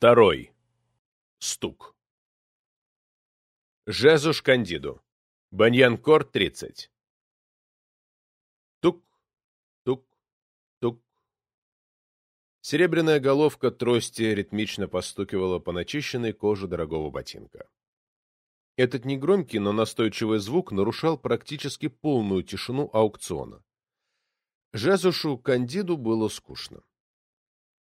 Второй. Стук. Жезуш Кандиду. Баньянкор, 30. Тук, тук, тук. Серебряная головка трости ритмично постукивала по начищенной коже дорогого ботинка. Этот негромкий, но настойчивый звук нарушал практически полную тишину аукциона. Жезушу Кандиду было скучно.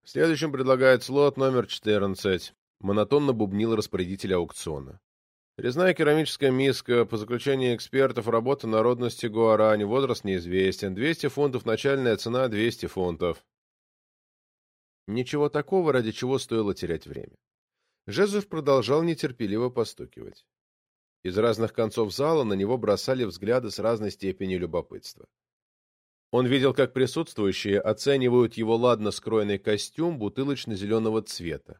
Следующим предлагает слот номер 14. Монотонно бубнил распорядитель аукциона. Резная керамическая миска, по заключению экспертов, работа народности Гуарани, возраст неизвестен, 200 фунтов, начальная цена 200 фунтов. Ничего такого, ради чего стоило терять время. Жезуф продолжал нетерпеливо постукивать. Из разных концов зала на него бросали взгляды с разной степенью любопытства. Он видел, как присутствующие оценивают его ладно скроенный костюм бутылочно-зеленого цвета,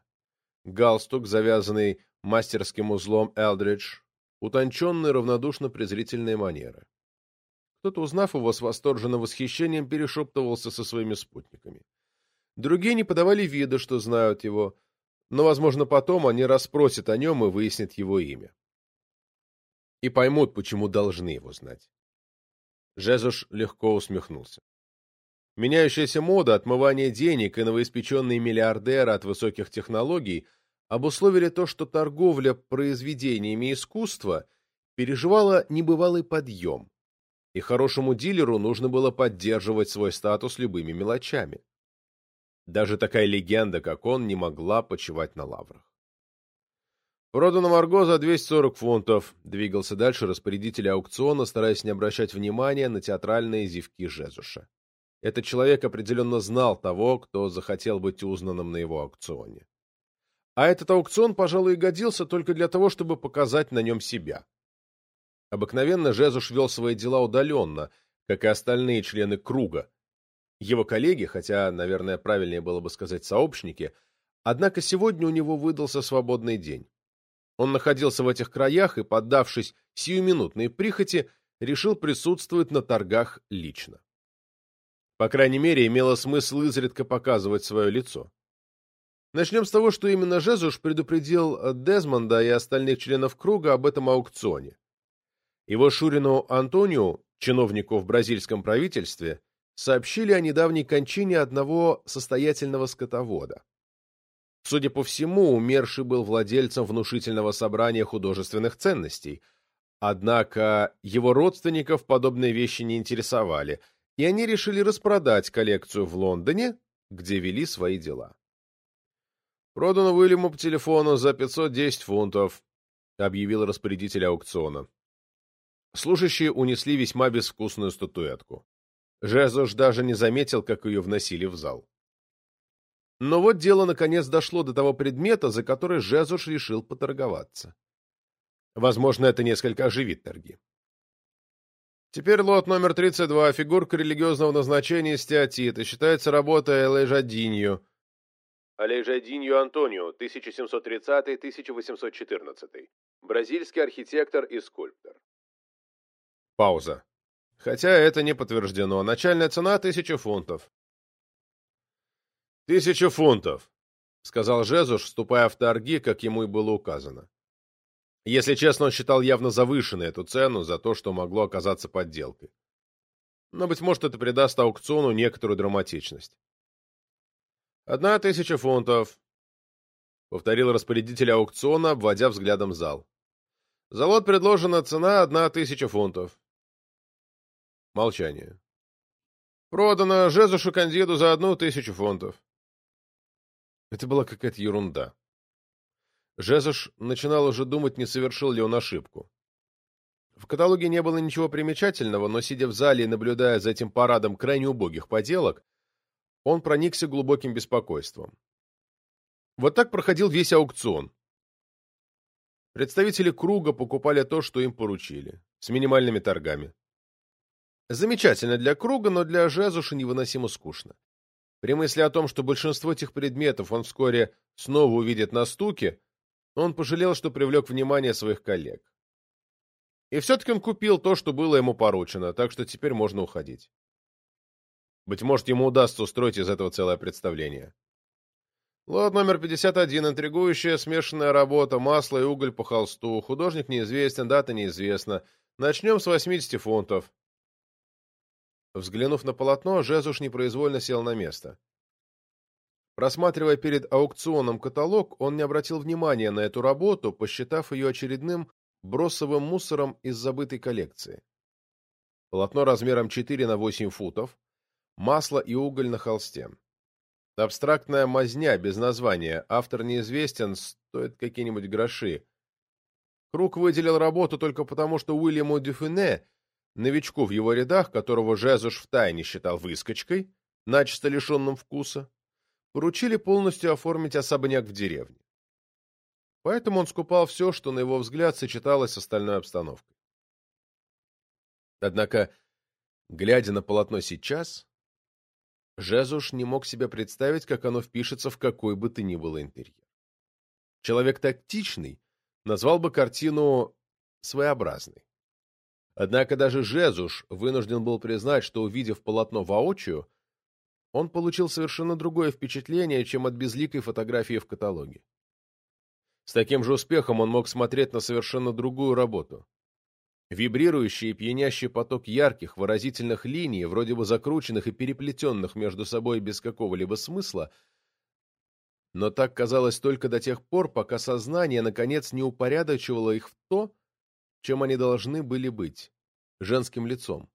галстук, завязанный мастерским узлом Элдридж, утонченные равнодушно-презрительные манеры. Кто-то, узнав его с восторженным восхищением, перешептывался со своими спутниками. Другие не подавали вида, что знают его, но, возможно, потом они расспросят о нем и выяснят его имя. И поймут, почему должны его знать. Жезуш легко усмехнулся. Меняющаяся мода, отмывание денег и новоиспеченные миллиардеры от высоких технологий обусловили то, что торговля произведениями искусства переживала небывалый подъем, и хорошему дилеру нужно было поддерживать свой статус любыми мелочами. Даже такая легенда, как он, не могла почивать на лаврах. «Продано Марго за 240 фунтов», — двигался дальше распорядитель аукциона, стараясь не обращать внимания на театральные зевки Жезуша. Этот человек определенно знал того, кто захотел быть узнанным на его аукционе. А этот аукцион, пожалуй, и годился только для того, чтобы показать на нем себя. Обыкновенно Жезуш вел свои дела удаленно, как и остальные члены круга. Его коллеги, хотя, наверное, правильнее было бы сказать сообщники, однако сегодня у него выдался свободный день. Он находился в этих краях и, поддавшись сиюминутной прихоти, решил присутствовать на торгах лично. По крайней мере, имело смысл изредка показывать свое лицо. Начнем с того, что именно Жезуш предупредил Дезмонда и остальных членов круга об этом аукционе. Его Шурину Антонио, чиновнику в бразильском правительстве, сообщили о недавней кончине одного состоятельного скотовода. Судя по всему, умерший был владельцем внушительного собрания художественных ценностей. Однако его родственников подобные вещи не интересовали, и они решили распродать коллекцию в Лондоне, где вели свои дела. «Продано Уильяму по телефону за 510 фунтов», — объявил распорядитель аукциона. Служащие унесли весьма безвкусную статуэтку. Жезош даже не заметил, как ее вносили в зал. Но вот дело наконец дошло до того предмета, за который Жезуш решил поторговаться. Возможно, это несколько оживит торги. Теперь лот номер 32, фигурка религиозного назначения стеатита, считается работой Элейжадинью. Элейжадинью Антонио, 1730-1814. Бразильский архитектор и скульптор. Пауза. Хотя это не подтверждено. Начальная цена – тысяча фунтов. «Тысяча фунтов», — сказал Жезуш, вступая в торги, как ему и было указано. Если честно, он считал явно завышенной эту цену за то, что могло оказаться подделкой. Но, быть может, это придаст аукциону некоторую драматичность. «Одна тысяча фунтов», — повторил распорядитель аукциона, обводя взглядом зал. «За лот предложена цена одна тысяча фунтов». Молчание. «Продано Жезушу Кандиду за одну тысячу фунтов». Это была какая-то ерунда. Жезуш начинал уже думать, не совершил ли он ошибку. В каталоге не было ничего примечательного, но, сидя в зале и наблюдая за этим парадом крайне убогих поделок, он проникся глубоким беспокойством. Вот так проходил весь аукцион. Представители круга покупали то, что им поручили, с минимальными торгами. Замечательно для круга, но для Жезуша невыносимо скучно. При мысли о том, что большинство этих предметов он вскоре снова увидит на стуке, он пожалел, что привлек внимание своих коллег. И все-таки он купил то, что было ему поручено, так что теперь можно уходить. Быть может, ему удастся устроить из этого целое представление. Лот номер 51. Интригующая смешанная работа. Масло и уголь по холсту. Художник неизвестен, дата неизвестна. Начнем с 80 фунтов. Взглянув на полотно, Жезуш непроизвольно сел на место. Просматривая перед аукционом каталог, он не обратил внимания на эту работу, посчитав ее очередным бросовым мусором из забытой коллекции. Полотно размером 4 на 8 футов, масло и уголь на холсте. Абстрактная мазня, без названия, автор неизвестен, стоит какие-нибудь гроши. Круг выделил работу только потому, что Уильяму Дюфене, новичку в его рядах, которого Жезуш втайне считал выскочкой, начисто лишенным вкуса, поручили полностью оформить особняк в деревне. Поэтому он скупал все, что, на его взгляд, сочеталось с остальной обстановкой. Однако, глядя на полотно сейчас, Жезуш не мог себе представить, как оно впишется в какой бы то ни было интерьер. Человек тактичный назвал бы картину своеобразной. Однако даже Жезуш вынужден был признать, что, увидев полотно воочию, он получил совершенно другое впечатление, чем от безликой фотографии в каталоге. С таким же успехом он мог смотреть на совершенно другую работу. Вибрирующий и пьянящий поток ярких, выразительных линий, вроде бы закрученных и переплетенных между собой без какого-либо смысла, но так казалось только до тех пор, пока сознание, наконец, не упорядочивало их в то, чем они должны были быть — женским лицом.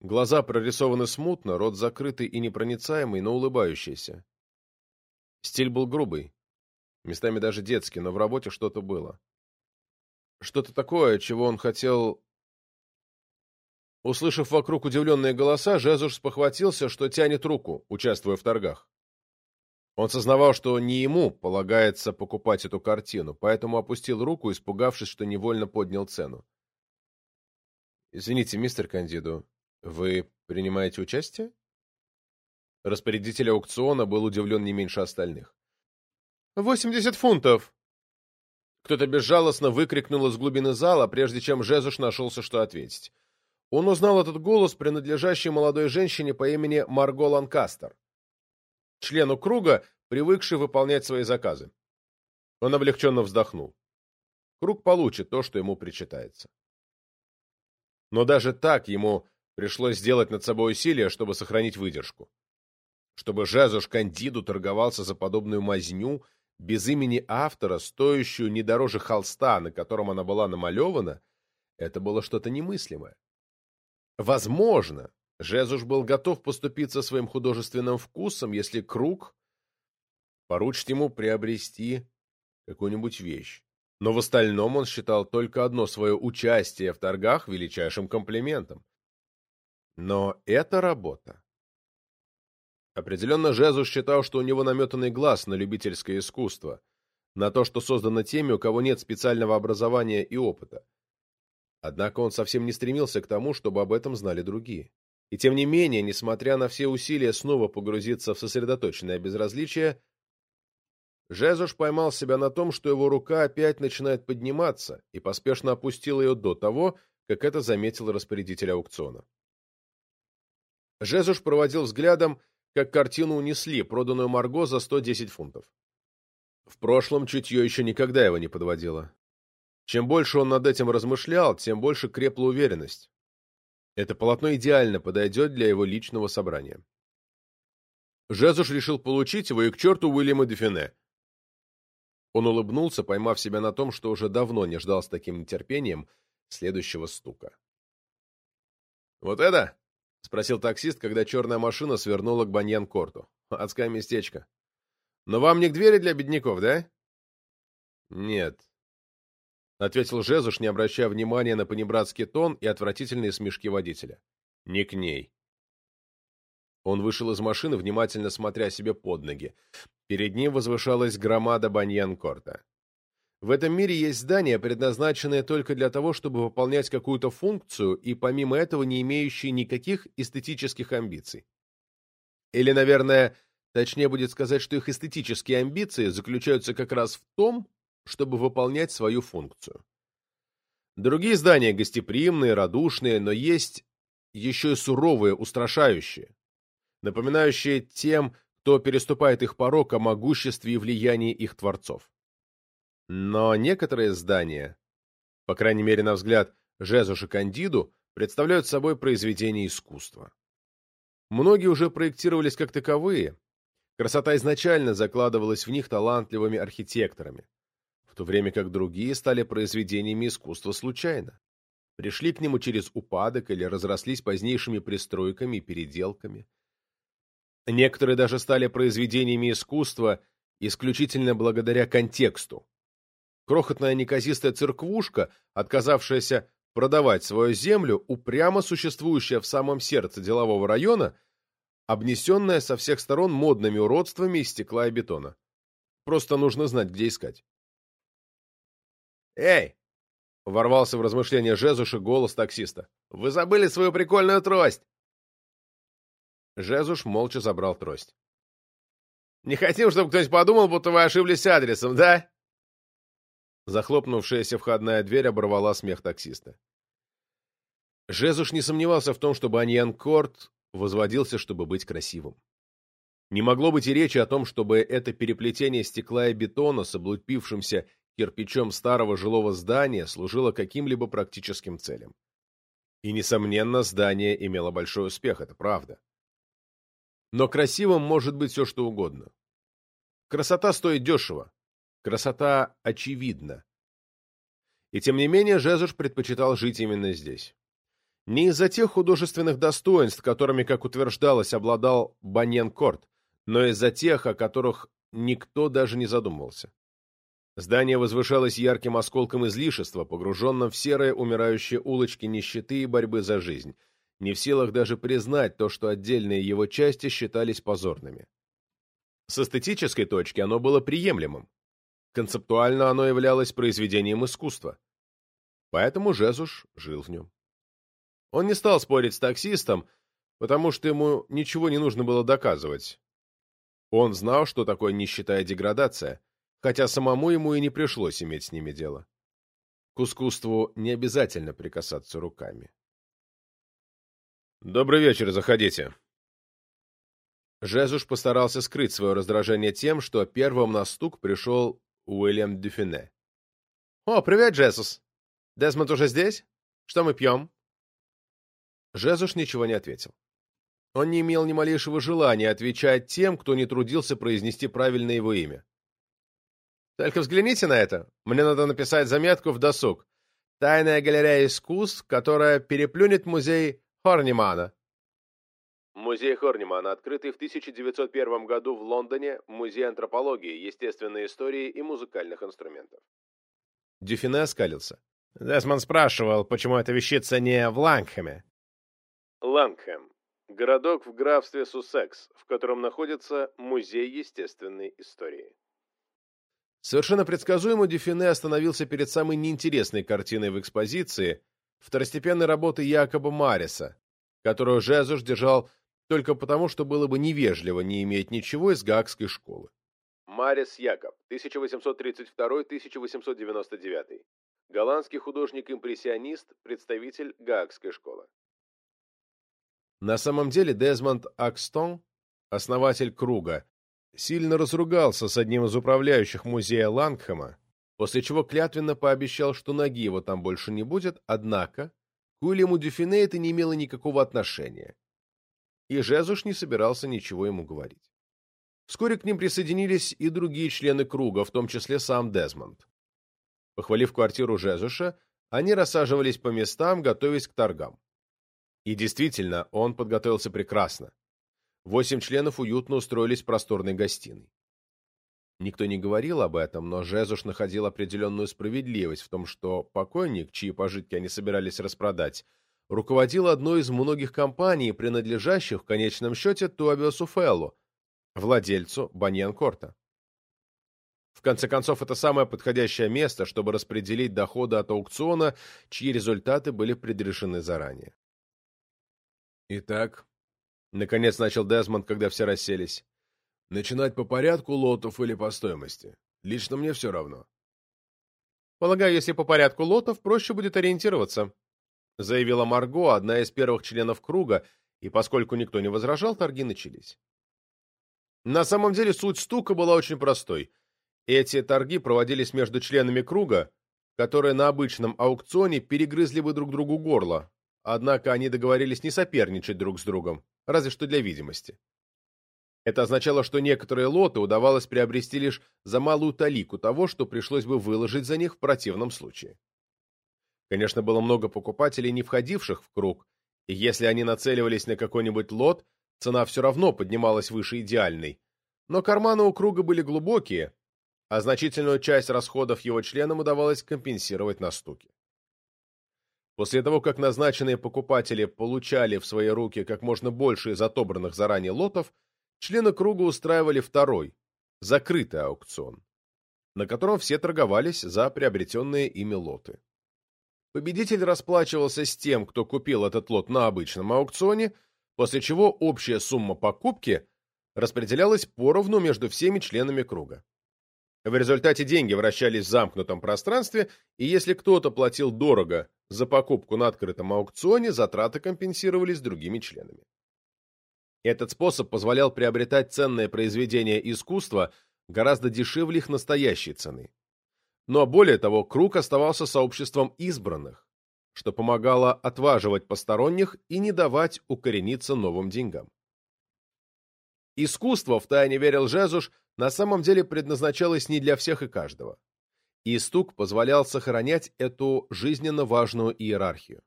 Глаза прорисованы смутно, рот закрытый и непроницаемый, но улыбающийся. Стиль был грубый, местами даже детский, но в работе что-то было. Что-то такое, чего он хотел... Услышав вокруг удивленные голоса, Жезуш спохватился, что тянет руку, участвуя в торгах. Он сознавал, что не ему полагается покупать эту картину, поэтому опустил руку, испугавшись, что невольно поднял цену. «Извините, мистер Кандиду, вы принимаете участие?» Распорядитель аукциона был удивлен не меньше остальных. «Восемьдесят фунтов!» Кто-то безжалостно выкрикнул из глубины зала, прежде чем Жезуш нашелся, что ответить. Он узнал этот голос, принадлежащий молодой женщине по имени Марго Ланкастер, члену круга, привыкшей выполнять свои заказы. Он облегченно вздохнул. Круг получит то, что ему причитается. Но даже так ему Пришлось сделать над собой усилие, чтобы сохранить выдержку. Чтобы Жезуш Кандиду торговался за подобную мазню, без имени автора, стоящую не дороже холста, на котором она была намалевана, это было что-то немыслимое. Возможно, Жезуш был готов поступиться своим художественным вкусом, если круг поручит ему приобрести какую-нибудь вещь. Но в остальном он считал только одно свое участие в торгах величайшим комплиментом. Но эта работа... Определенно Жезус считал, что у него наметанный глаз на любительское искусство, на то, что создано теми, у кого нет специального образования и опыта. Однако он совсем не стремился к тому, чтобы об этом знали другие. И тем не менее, несмотря на все усилия снова погрузиться в сосредоточенное безразличие, Жезуш поймал себя на том, что его рука опять начинает подниматься, и поспешно опустил ее до того, как это заметил распорядитель аукциона. Жезуш проводил взглядом, как картину унесли, проданную Марго за 110 фунтов. В прошлом чутье еще никогда его не подводило. Чем больше он над этим размышлял, тем больше крепла уверенность. Это полотно идеально подойдет для его личного собрания. Жезуш решил получить его и к черту Уильяма Дефине. Он улыбнулся, поймав себя на том, что уже давно не ждал с таким нетерпением следующего стука. «Вот это?» — спросил таксист, когда черная машина свернула к Баньян-Корту. «Адское местечко. Но вам не к двери для бедняков, да?» «Нет», — ответил Жезуш, не обращая внимания на понебратский тон и отвратительные смешки водителя. «Не к ней». Он вышел из машины, внимательно смотря себе под ноги. Перед ним возвышалась громада Баньян-Корта. В этом мире есть здания, предназначенные только для того, чтобы выполнять какую-то функцию и помимо этого не имеющие никаких эстетических амбиций. Или, наверное, точнее будет сказать, что их эстетические амбиции заключаются как раз в том, чтобы выполнять свою функцию. Другие здания гостеприимные, радушные, но есть еще и суровые, устрашающие, напоминающие тем, кто переступает их порог о могуществе и влиянии их творцов. Но некоторые здания, по крайней мере на взгляд Жезуша Кандиду, представляют собой произведения искусства. Многие уже проектировались как таковые. Красота изначально закладывалась в них талантливыми архитекторами, в то время как другие стали произведениями искусства случайно. Пришли к нему через упадок или разрослись позднейшими пристройками и переделками. Некоторые даже стали произведениями искусства исключительно благодаря контексту. Крохотная неказистая церквушка, отказавшаяся продавать свою землю, упрямо существующая в самом сердце делового района, обнесенная со всех сторон модными уродствами из стекла и бетона. Просто нужно знать, где искать. «Эй!» — ворвался в размышления Жезуша голос таксиста. «Вы забыли свою прикольную трость!» Жезуш молча забрал трость. «Не хотим, чтобы кто-нибудь подумал, будто вы ошиблись адресом, да?» Захлопнувшаяся входная дверь оборвала смех таксиста. Жезуш не сомневался в том, что Баньян-Корт возводился, чтобы быть красивым. Не могло быть и речи о том, чтобы это переплетение стекла и бетона с облупившимся кирпичом старого жилого здания служило каким-либо практическим целям. И, несомненно, здание имело большой успех, это правда. Но красивым может быть все, что угодно. Красота стоит дешево. Красота очевидна. И тем не менее Жезуш предпочитал жить именно здесь. Не из-за тех художественных достоинств, которыми, как утверждалось, обладал Баньен-Корт, но из-за тех, о которых никто даже не задумывался. Здание возвышалось ярким осколком излишества, погруженным в серые умирающие улочки нищеты и борьбы за жизнь, не в силах даже признать то, что отдельные его части считались позорными. С эстетической точки оно было приемлемым. Концептуально оно являлось произведением искусства. Поэтому Жезуш жил в нем. Он не стал спорить с таксистом, потому что ему ничего не нужно было доказывать. Он знал, что такое нищета и деградация, хотя самому ему и не пришлось иметь с ними дело. К искусству не обязательно прикасаться руками. «Добрый вечер, заходите». Жезуш постарался скрыть свое раздражение тем, что первым на стук пришел Уильям Дюфине. «О, привет, Джесус! Десмонд уже здесь? Что мы пьем?» Жезуш ничего не ответил. Он не имел ни малейшего желания отвечать тем, кто не трудился произнести правильно его имя. «Только взгляните на это. Мне надо написать заметку в досуг. Тайная галерея искусств, которая переплюнет музей Хорнимана. Музей Хорнимана, открытый в 1901 году в Лондоне, музей антропологии, естественной истории и музыкальных инструментов. Дюфине оскалился. Десмонд спрашивал, почему эта вещица не в Лангхэме. Лангхэм. Городок в графстве Суссекс, в котором находится Музей естественной истории. Совершенно предсказуемо Дюфине остановился перед самой неинтересной картиной в экспозиции, второстепенной работы Якоба Мариса, которую Жезуш держал только потому, что было бы невежливо не иметь ничего из Гаагской школы. Марис Якоб, 1832-1899. Голландский художник-импрессионист, представитель Гаагской школы. На самом деле Дезмонд Акстон, основатель круга, сильно разругался с одним из управляющих музея Лангхэма после чего клятвенно пообещал, что ноги его там больше не будет, однако к Уильяму Дюфине это не имело никакого отношения. И Жезуш не собирался ничего ему говорить. Вскоре к ним присоединились и другие члены круга, в том числе сам Дезмонд. Похвалив квартиру Жезуша, они рассаживались по местам, готовясь к торгам. И действительно, он подготовился прекрасно. Восемь членов уютно устроились в просторной гостиной. Никто не говорил об этом, но Жезуш находил определенную справедливость в том, что покойник, чьи пожитки они собирались распродать, руководил одной из многих компаний, принадлежащих в конечном счете Туабиосу Феллу, владельцу Баньян-Корта. В конце концов, это самое подходящее место, чтобы распределить доходы от аукциона, чьи результаты были предрешены заранее. «Итак», — наконец начал Дезмонд, когда все расселись, Начинать по порядку лотов или по стоимости? Лично мне все равно. Полагаю, если по порядку лотов, проще будет ориентироваться, заявила Марго, одна из первых членов круга, и поскольку никто не возражал, торги начались. На самом деле суть стука была очень простой. Эти торги проводились между членами круга, которые на обычном аукционе перегрызли бы друг другу горло, однако они договорились не соперничать друг с другом, разве что для видимости. Это означало, что некоторые лоты удавалось приобрести лишь за малую талику того, что пришлось бы выложить за них в противном случае. Конечно, было много покупателей, не входивших в круг, и если они нацеливались на какой-нибудь лот, цена все равно поднималась выше идеальной. Но карманы у круга были глубокие, а значительную часть расходов его членам удавалось компенсировать на стуке. После того, как назначенные покупатели получали в свои руки как можно больше из отобранных заранее лотов, члены круга устраивали второй, закрытый аукцион, на котором все торговались за приобретенные ими лоты. Победитель расплачивался с тем, кто купил этот лот на обычном аукционе, после чего общая сумма покупки распределялась поровну между всеми членами круга. В результате деньги вращались в замкнутом пространстве, и если кто-то платил дорого за покупку на открытом аукционе, затраты компенсировались другими членами. Этот способ позволял приобретать ценные произведения искусства гораздо дешевле их настоящей цены. Но более того, круг оставался сообществом избранных, что помогало отваживать посторонних и не давать укорениться новым деньгам. Искусство, в тайне верил Жезуш, на самом деле предназначалось не для всех и каждого. И стук позволял сохранять эту жизненно важную иерархию.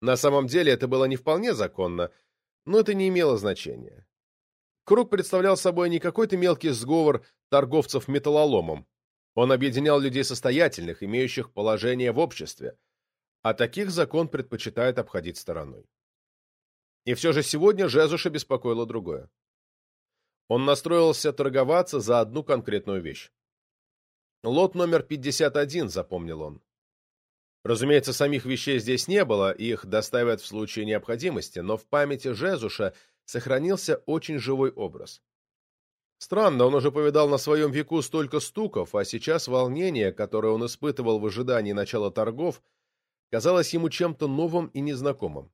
На самом деле это было не вполне законно, но это не имело значения. Круг представлял собой не какой-то мелкий сговор торговцев металлоломом, он объединял людей состоятельных, имеющих положение в обществе, а таких закон предпочитает обходить стороной. И все же сегодня Жезуша беспокоило другое. Он настроился торговаться за одну конкретную вещь. Лот номер 51, запомнил он. Разумеется, самих вещей здесь не было, их доставят в случае необходимости, но в памяти Жезуша сохранился очень живой образ. Странно, он уже повидал на своем веку столько стуков, а сейчас волнение, которое он испытывал в ожидании начала торгов, казалось ему чем-то новым и незнакомым.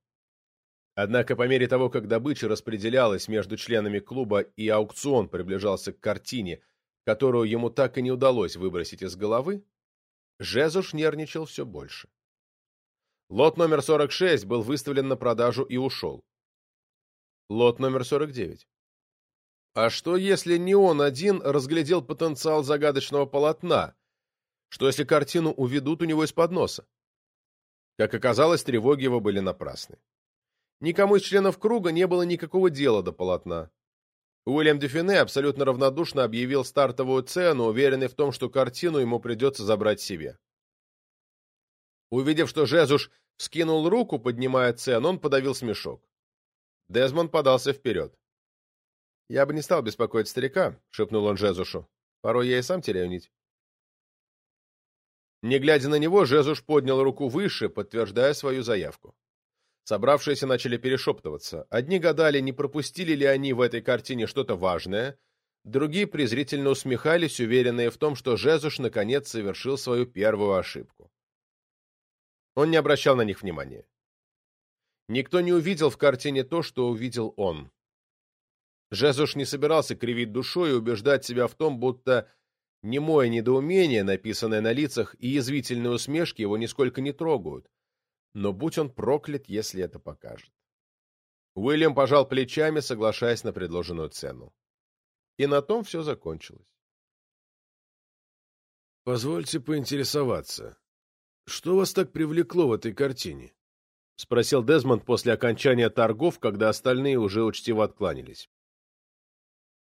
Однако по мере того, как добыча распределялась между членами клуба и аукцион приближался к картине, которую ему так и не удалось выбросить из головы, Жезуш нервничал все больше. Лот номер 46 был выставлен на продажу и ушел. Лот номер 49. А что, если не он один разглядел потенциал загадочного полотна? Что, если картину уведут у него из-под носа? Как оказалось, тревоги его были напрасны. Никому из членов круга не было никакого дела до полотна. Уильям Дефине абсолютно равнодушно объявил стартовую цену, уверенный в том, что картину ему придется забрать себе. Увидев, что Жезуш вскинул руку, поднимая цену, он подавил смешок. Дезмонд подался вперед. «Я бы не стал беспокоить старика», — шепнул он Жезушу. «Порой я и сам теряю нить». Не глядя на него, Жезуш поднял руку выше, подтверждая свою заявку. Собравшиеся начали перешептываться. Одни гадали, не пропустили ли они в этой картине что-то важное, другие презрительно усмехались, уверенные в том, что Жезуш наконец совершил свою первую ошибку. Он не обращал на них внимания. Никто не увидел в картине то, что увидел он. Жезуш не собирался кривить душой и убеждать себя в том, будто немое недоумение, написанное на лицах, и язвительные усмешки его нисколько не трогают. Но будь он проклят, если это покажет. Уильям пожал плечами, соглашаясь на предложенную цену. И на том все закончилось. «Позвольте поинтересоваться, что вас так привлекло в этой картине?» — спросил Дезмонд после окончания торгов, когда остальные уже учтиво откланялись.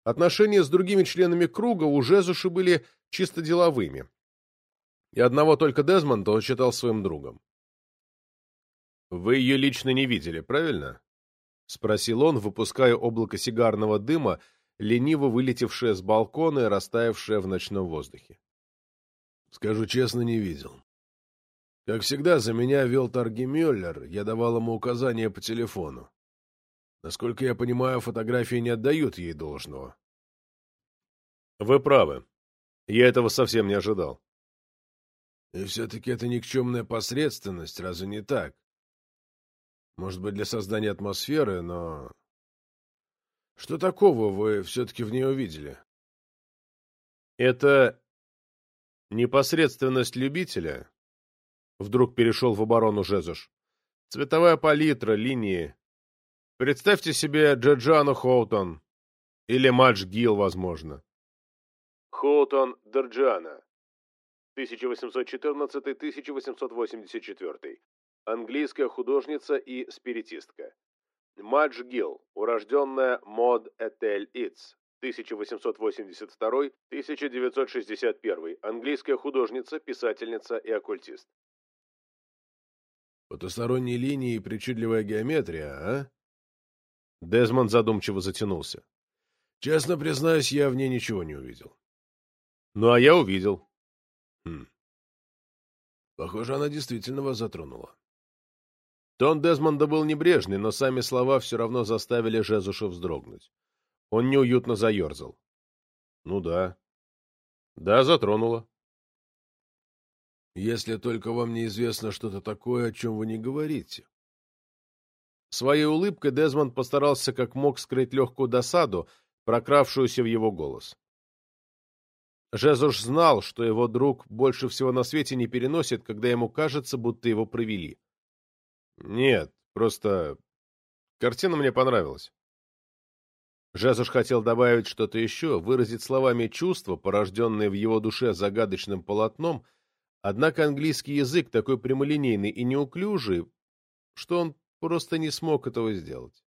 Отношения с другими членами круга у Жезуши были чисто деловыми. И одного только Дезмонда он считал своим другом. «Вы ее лично не видели, правильно?» — спросил он, выпуская облако сигарного дыма, лениво вылетевшее с балкона и растаявшее в ночном воздухе. «Скажу честно, не видел. Как всегда, за меня вел торги Мюллер, я давал ему указания по телефону. Насколько я понимаю, фотографии не отдают ей должного. Вы правы. Я этого совсем не ожидал. И все-таки это никчемная посредственность, разве не так? Может быть, для создания атмосферы, но... Что такого вы все-таки в ней увидели? Это непосредственность любителя. Вдруг перешел в оборону Жезуш. Цветовая палитра, линии. Представьте себе Джаджану Хоутон. Или Мадж Гилл, возможно. Хоутон Дерджана. 1814-1884. Английская художница и спиритистка. Мадж Гилл, урожденная Мод Этель Итс, 1882-1961, английская художница, писательница и оккультист. Потусторонние линии и причудливая геометрия, а? Дезмонд задумчиво затянулся. Честно признаюсь, я в ней ничего не увидел. Ну, а я увидел. Хм. Похоже, она действительно вас затронула. Тон Дезмонда был небрежный, но сами слова все равно заставили Жезуша вздрогнуть. Он неуютно заерзал. Ну да. Да, затронула. Если только вам неизвестно что-то такое, о чем вы не говорите. Своей улыбкой Дезмонд постарался как мог скрыть легкую досаду, прокравшуюся в его голос. Жезуш знал, что его друг больше всего на свете не переносит, когда ему кажется, будто его провели. Нет, просто картина мне понравилась. Жезуш хотел добавить что-то еще, выразить словами чувства, порожденные в его душе загадочным полотном, однако английский язык такой прямолинейный и неуклюжий, что он просто не смог этого сделать.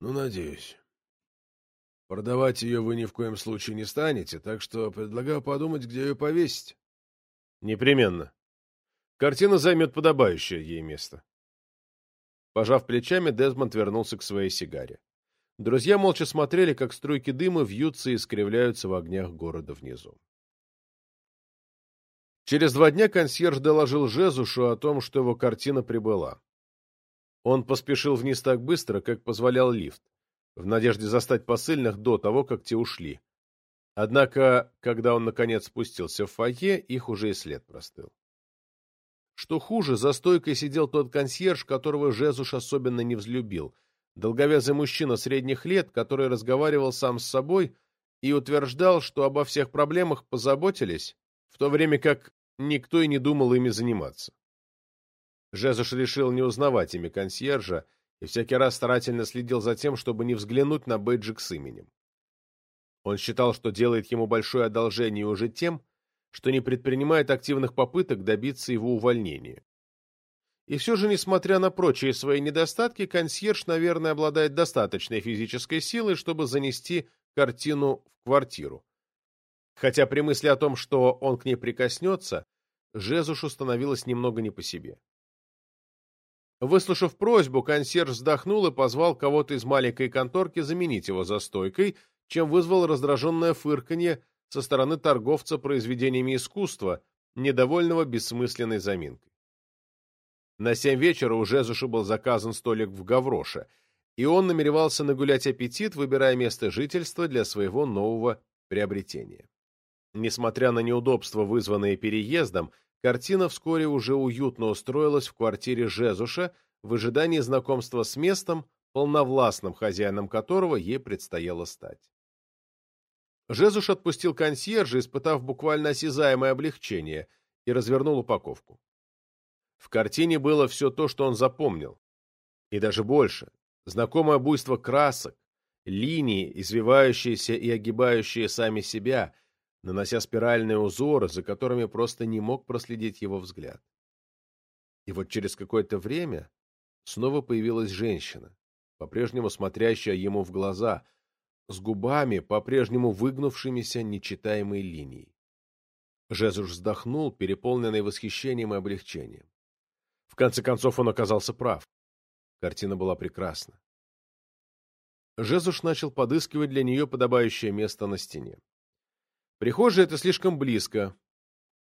Ну, надеюсь. Продавать ее вы ни в коем случае не станете, так что предлагаю подумать, где ее повесить. Непременно. Картина займет подобающее ей место. Пожав плечами, Дезмонд вернулся к своей сигаре. Друзья молча смотрели, как струйки дыма вьются и искривляются в огнях города внизу. Через два дня консьерж доложил Жезушу о том, что его картина прибыла. Он поспешил вниз так быстро, как позволял лифт, в надежде застать посыльных до того, как те ушли. Однако, когда он, наконец, спустился в фойе, их уже и след простыл. Что хуже, за стойкой сидел тот консьерж, которого Жезуш особенно не взлюбил — долговязый мужчина средних лет, который разговаривал сам с собой и утверждал, что обо всех проблемах позаботились, в то время как никто и не думал ими заниматься. Жезуш решил не узнавать имя консьержа и всякий раз старательно следил за тем, чтобы не взглянуть на бейджик с именем. Он считал, что делает ему большое одолжение уже тем, что не предпринимает активных попыток добиться его увольнения. И все же, несмотря на прочие свои недостатки, консьерж, наверное, обладает достаточной физической силой, чтобы занести картину в квартиру. Хотя при мысли о том, что он к ней прикоснется, Жезушу становилось немного не по себе. Выслушав просьбу, консьерж вздохнул и позвал кого-то из маленькой конторки заменить его за стойкой, чем вызвал раздраженное фырканье со стороны торговца произведениями искусства, недовольного бессмысленной заминкой. На семь вечера у Жезуша был заказан столик в Гавроше, и он намеревался нагулять аппетит, выбирая место жительства для своего нового приобретения. Несмотря на неудобства, вызванные переездом, картина вскоре уже уютно устроилась в квартире Жезуша в ожидании знакомства с местом, полновластным хозяином которого ей предстояло стать. Жезуш отпустил консьержа, испытав буквально осязаемое облегчение, и развернул упаковку. В картине было все то, что он запомнил. И даже больше. Знакомое буйство красок, линии, извивающиеся и огибающие сами себя, нанося спиральные узоры, за которыми просто не мог проследить его взгляд. И вот через какое-то время снова появилась женщина, по-прежнему смотрящая ему в глаза, с губами, по-прежнему выгнувшимися нечитаемой линией. Жезуш вздохнул, переполненный восхищением и облегчением. В конце концов, он оказался прав. Картина была прекрасна. Жезуш начал подыскивать для нее подобающее место на стене. Прихожая — это слишком близко.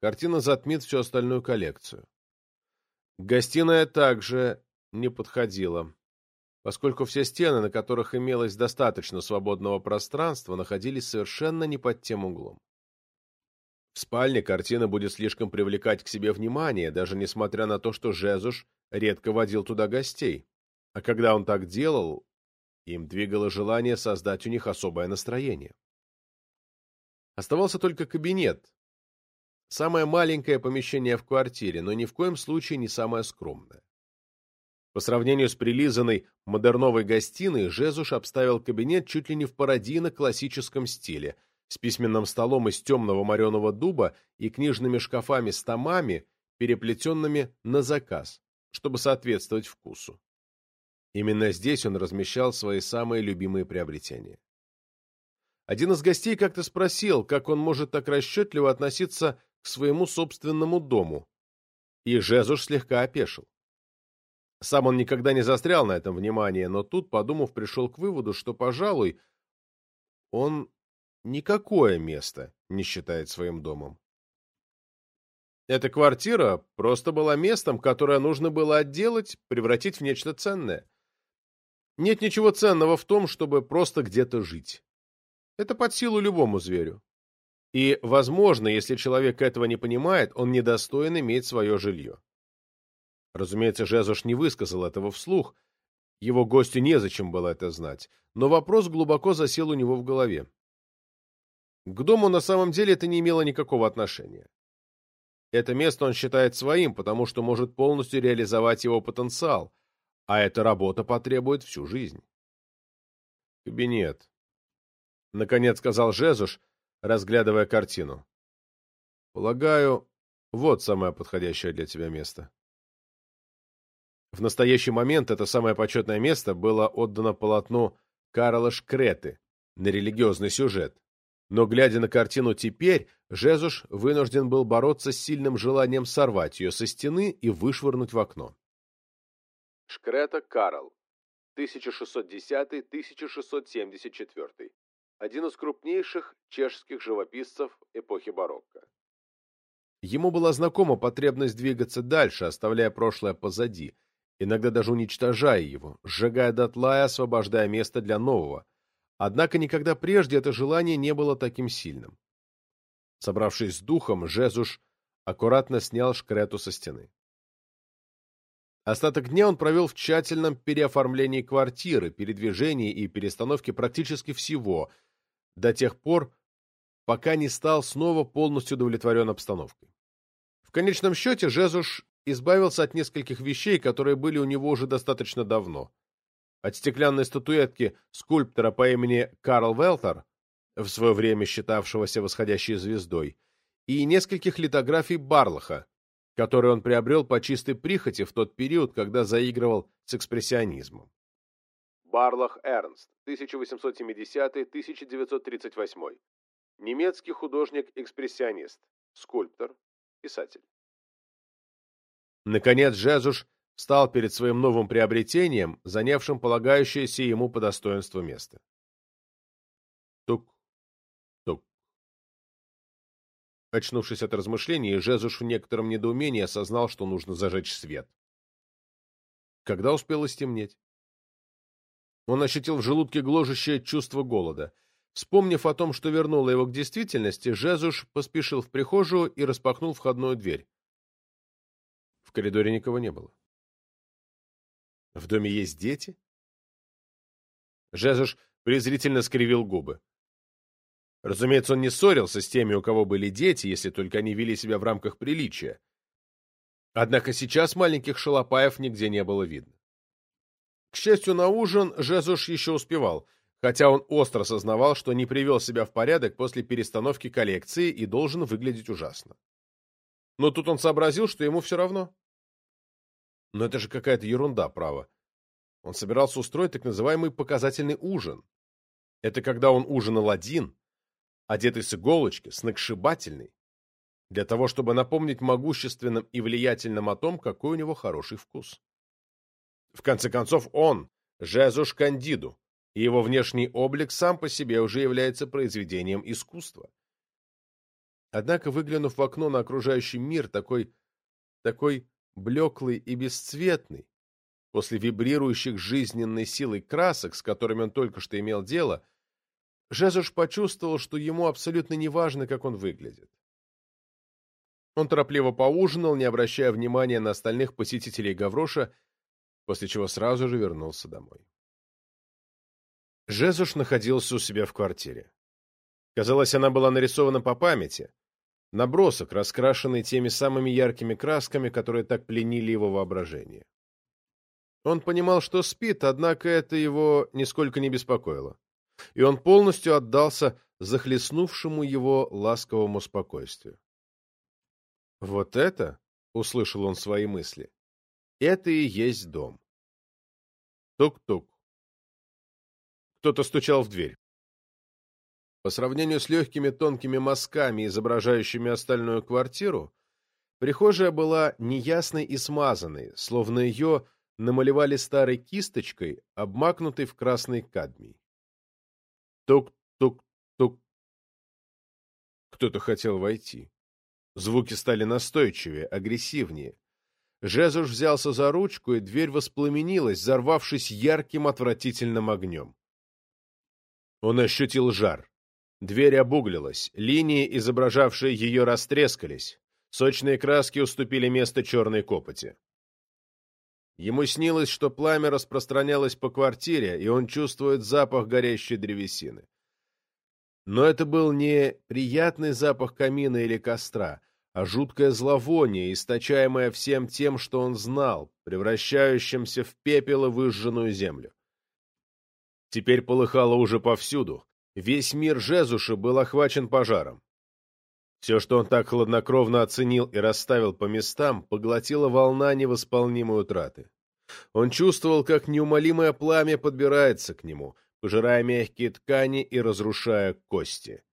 Картина затмит всю остальную коллекцию. Гостиная также не подходила, поскольку все стены, на которых имелось достаточно свободного пространства, находились совершенно не под тем углом. В спальне картина будет слишком привлекать к себе внимание, даже несмотря на то, что Жезуш редко водил туда гостей. А когда он так делал, Им двигало желание создать у них особое настроение. Оставался только кабинет. Самое маленькое помещение в квартире, но ни в коем случае не самое скромное. По сравнению с прилизанной модерновой гостиной, Жезуш обставил кабинет чуть ли не в пародийно-классическом стиле, с письменным столом из темного мореного дуба и книжными шкафами с томами, переплетенными на заказ, чтобы соответствовать вкусу. Именно здесь он размещал свои самые любимые приобретения. Один из гостей как-то спросил, как он может так расчетливо относиться к своему собственному дому, и Жезуш слегка опешил. Сам он никогда не застрял на этом внимание, но тут, подумав, пришел к выводу, что, пожалуй, он никакое место не считает своим домом. Эта квартира просто была местом, которое нужно было отделать, превратить в нечто ценное. Нет ничего ценного в том, чтобы просто где-то жить. Это под силу любому зверю. И, возможно, если человек этого не понимает, он недостоин иметь свое жилье. Разумеется, Жезуш не высказал этого вслух, его гостю незачем было это знать, но вопрос глубоко засел у него в голове. К дому на самом деле это не имело никакого отношения. Это место он считает своим, потому что может полностью реализовать его потенциал, а эта работа потребует всю жизнь. «Кабинет», — наконец сказал Жезуш, разглядывая картину. «Полагаю, вот самое подходящее для тебя место». В настоящий момент это самое почетное место было отдано полотну Карла Шкреты на религиозный сюжет. Но, глядя на картину теперь, Жезуш вынужден был бороться с сильным желанием сорвать ее со стены и вышвырнуть в окно. Шкрета Карл, 1610-1674. Один из крупнейших чешских живописцев эпохи барокко. Ему была знакома потребность двигаться дальше, оставляя прошлое позади, иногда даже уничтожая его, сжигая дотла и освобождая место для нового. Однако никогда прежде это желание не было таким сильным. Собравшись с духом, Жезуш аккуратно снял шкрету со стены. Остаток дня он провел в тщательном переоформлении квартиры, передвижении и перестановке практически всего, до тех пор, пока не стал снова полностью удовлетворен обстановкой. В конечном счете Жезуш избавился от нескольких вещей, которые были у него уже достаточно давно. От стеклянной статуэтки скульптора по имени Карл Велтер, в свое время считавшегося восходящей звездой, и нескольких литографий Барлаха, которые он приобрел по чистой прихоти в тот период, когда заигрывал с экспрессионизмом. Барлах Эрнст, 1870-1938. Немецкий художник-экспрессионист, скульптор, писатель. Наконец Жезуш встал перед своим новым приобретением, занявшим полагающееся ему по достоинству место. Тук, тук. Очнувшись от размышлений, Жезуш в некотором недоумении осознал, что нужно зажечь свет. Когда успело стемнеть? Он ощутил в желудке гложущее чувство голода. Вспомнив о том, что вернуло его к действительности, Жезуш поспешил в прихожую и распахнул входную дверь. В коридоре никого не было. В доме есть дети? Жезуш презрительно скривил губы. Разумеется, он не ссорился с теми, у кого были дети, если только они вели себя в рамках приличия. Однако сейчас маленьких шалопаев нигде не было видно. К счастью, на ужин Жезуш еще успевал, хотя он остро сознавал, что не привел себя в порядок после перестановки коллекции и должен выглядеть ужасно. Но тут он сообразил, что ему все равно. Но это же какая-то ерунда, право. Он собирался устроить так называемый показательный ужин. Это когда он ужинал один, одетый с иголочки, сногсшибательный, для того, чтобы напомнить могущественным и влиятельным о том, какой у него хороший вкус. В конце концов, он – Жезуш Кандиду, и его внешний облик сам по себе уже является произведением искусства. Однако, выглянув в окно на окружающий мир, такой, такой блеклый и бесцветный, после вибрирующих жизненной силой красок, с которыми он только что имел дело, Жезуш почувствовал, что ему абсолютно не важно, как он выглядит. Он торопливо поужинал, не обращая внимания на остальных посетителей Гавроша, после чего сразу же вернулся домой. Жезуш находился у себя в квартире. Казалось, она была нарисована по памяти. Набросок, раскрашенный теми самыми яркими красками, которые так пленили его воображение. Он понимал, что спит, однако это его нисколько не беспокоило. И он полностью отдался захлестнувшему его ласковому спокойствию. «Вот это», — услышал он свои мысли, — «это и есть дом». Тук-тук. Кто-то стучал в дверь. По сравнению с легкими тонкими мазками, изображающими остальную квартиру, прихожая была неясной и смазанной, словно ее намалевали старой кисточкой, обмакнутой в красный кадмий. Тук-тук-тук. Кто-то хотел войти. Звуки стали настойчивее, агрессивнее. Жезуш взялся за ручку, и дверь воспламенилась, взорвавшись ярким отвратительным огнем. Он ощутил жар. Дверь обуглилась, линии, изображавшие ее, растрескались. Сочные краски уступили место черной копоти. Ему снилось, что пламя распространялось по квартире, и он чувствует запах горящей древесины. Но это был не приятный запах камина или костра, а жуткое зловоние, источаемое всем тем, что он знал, превращающимся в пепел и выжженную землю. Теперь полыхало уже повсюду, Весь мир Жезуши был охвачен пожаром. Все, что он так хладнокровно оценил и расставил по местам, поглотила волна невосполнимой утраты. Он чувствовал, как неумолимое пламя подбирается к нему, пожирая мягкие ткани и разрушая кости.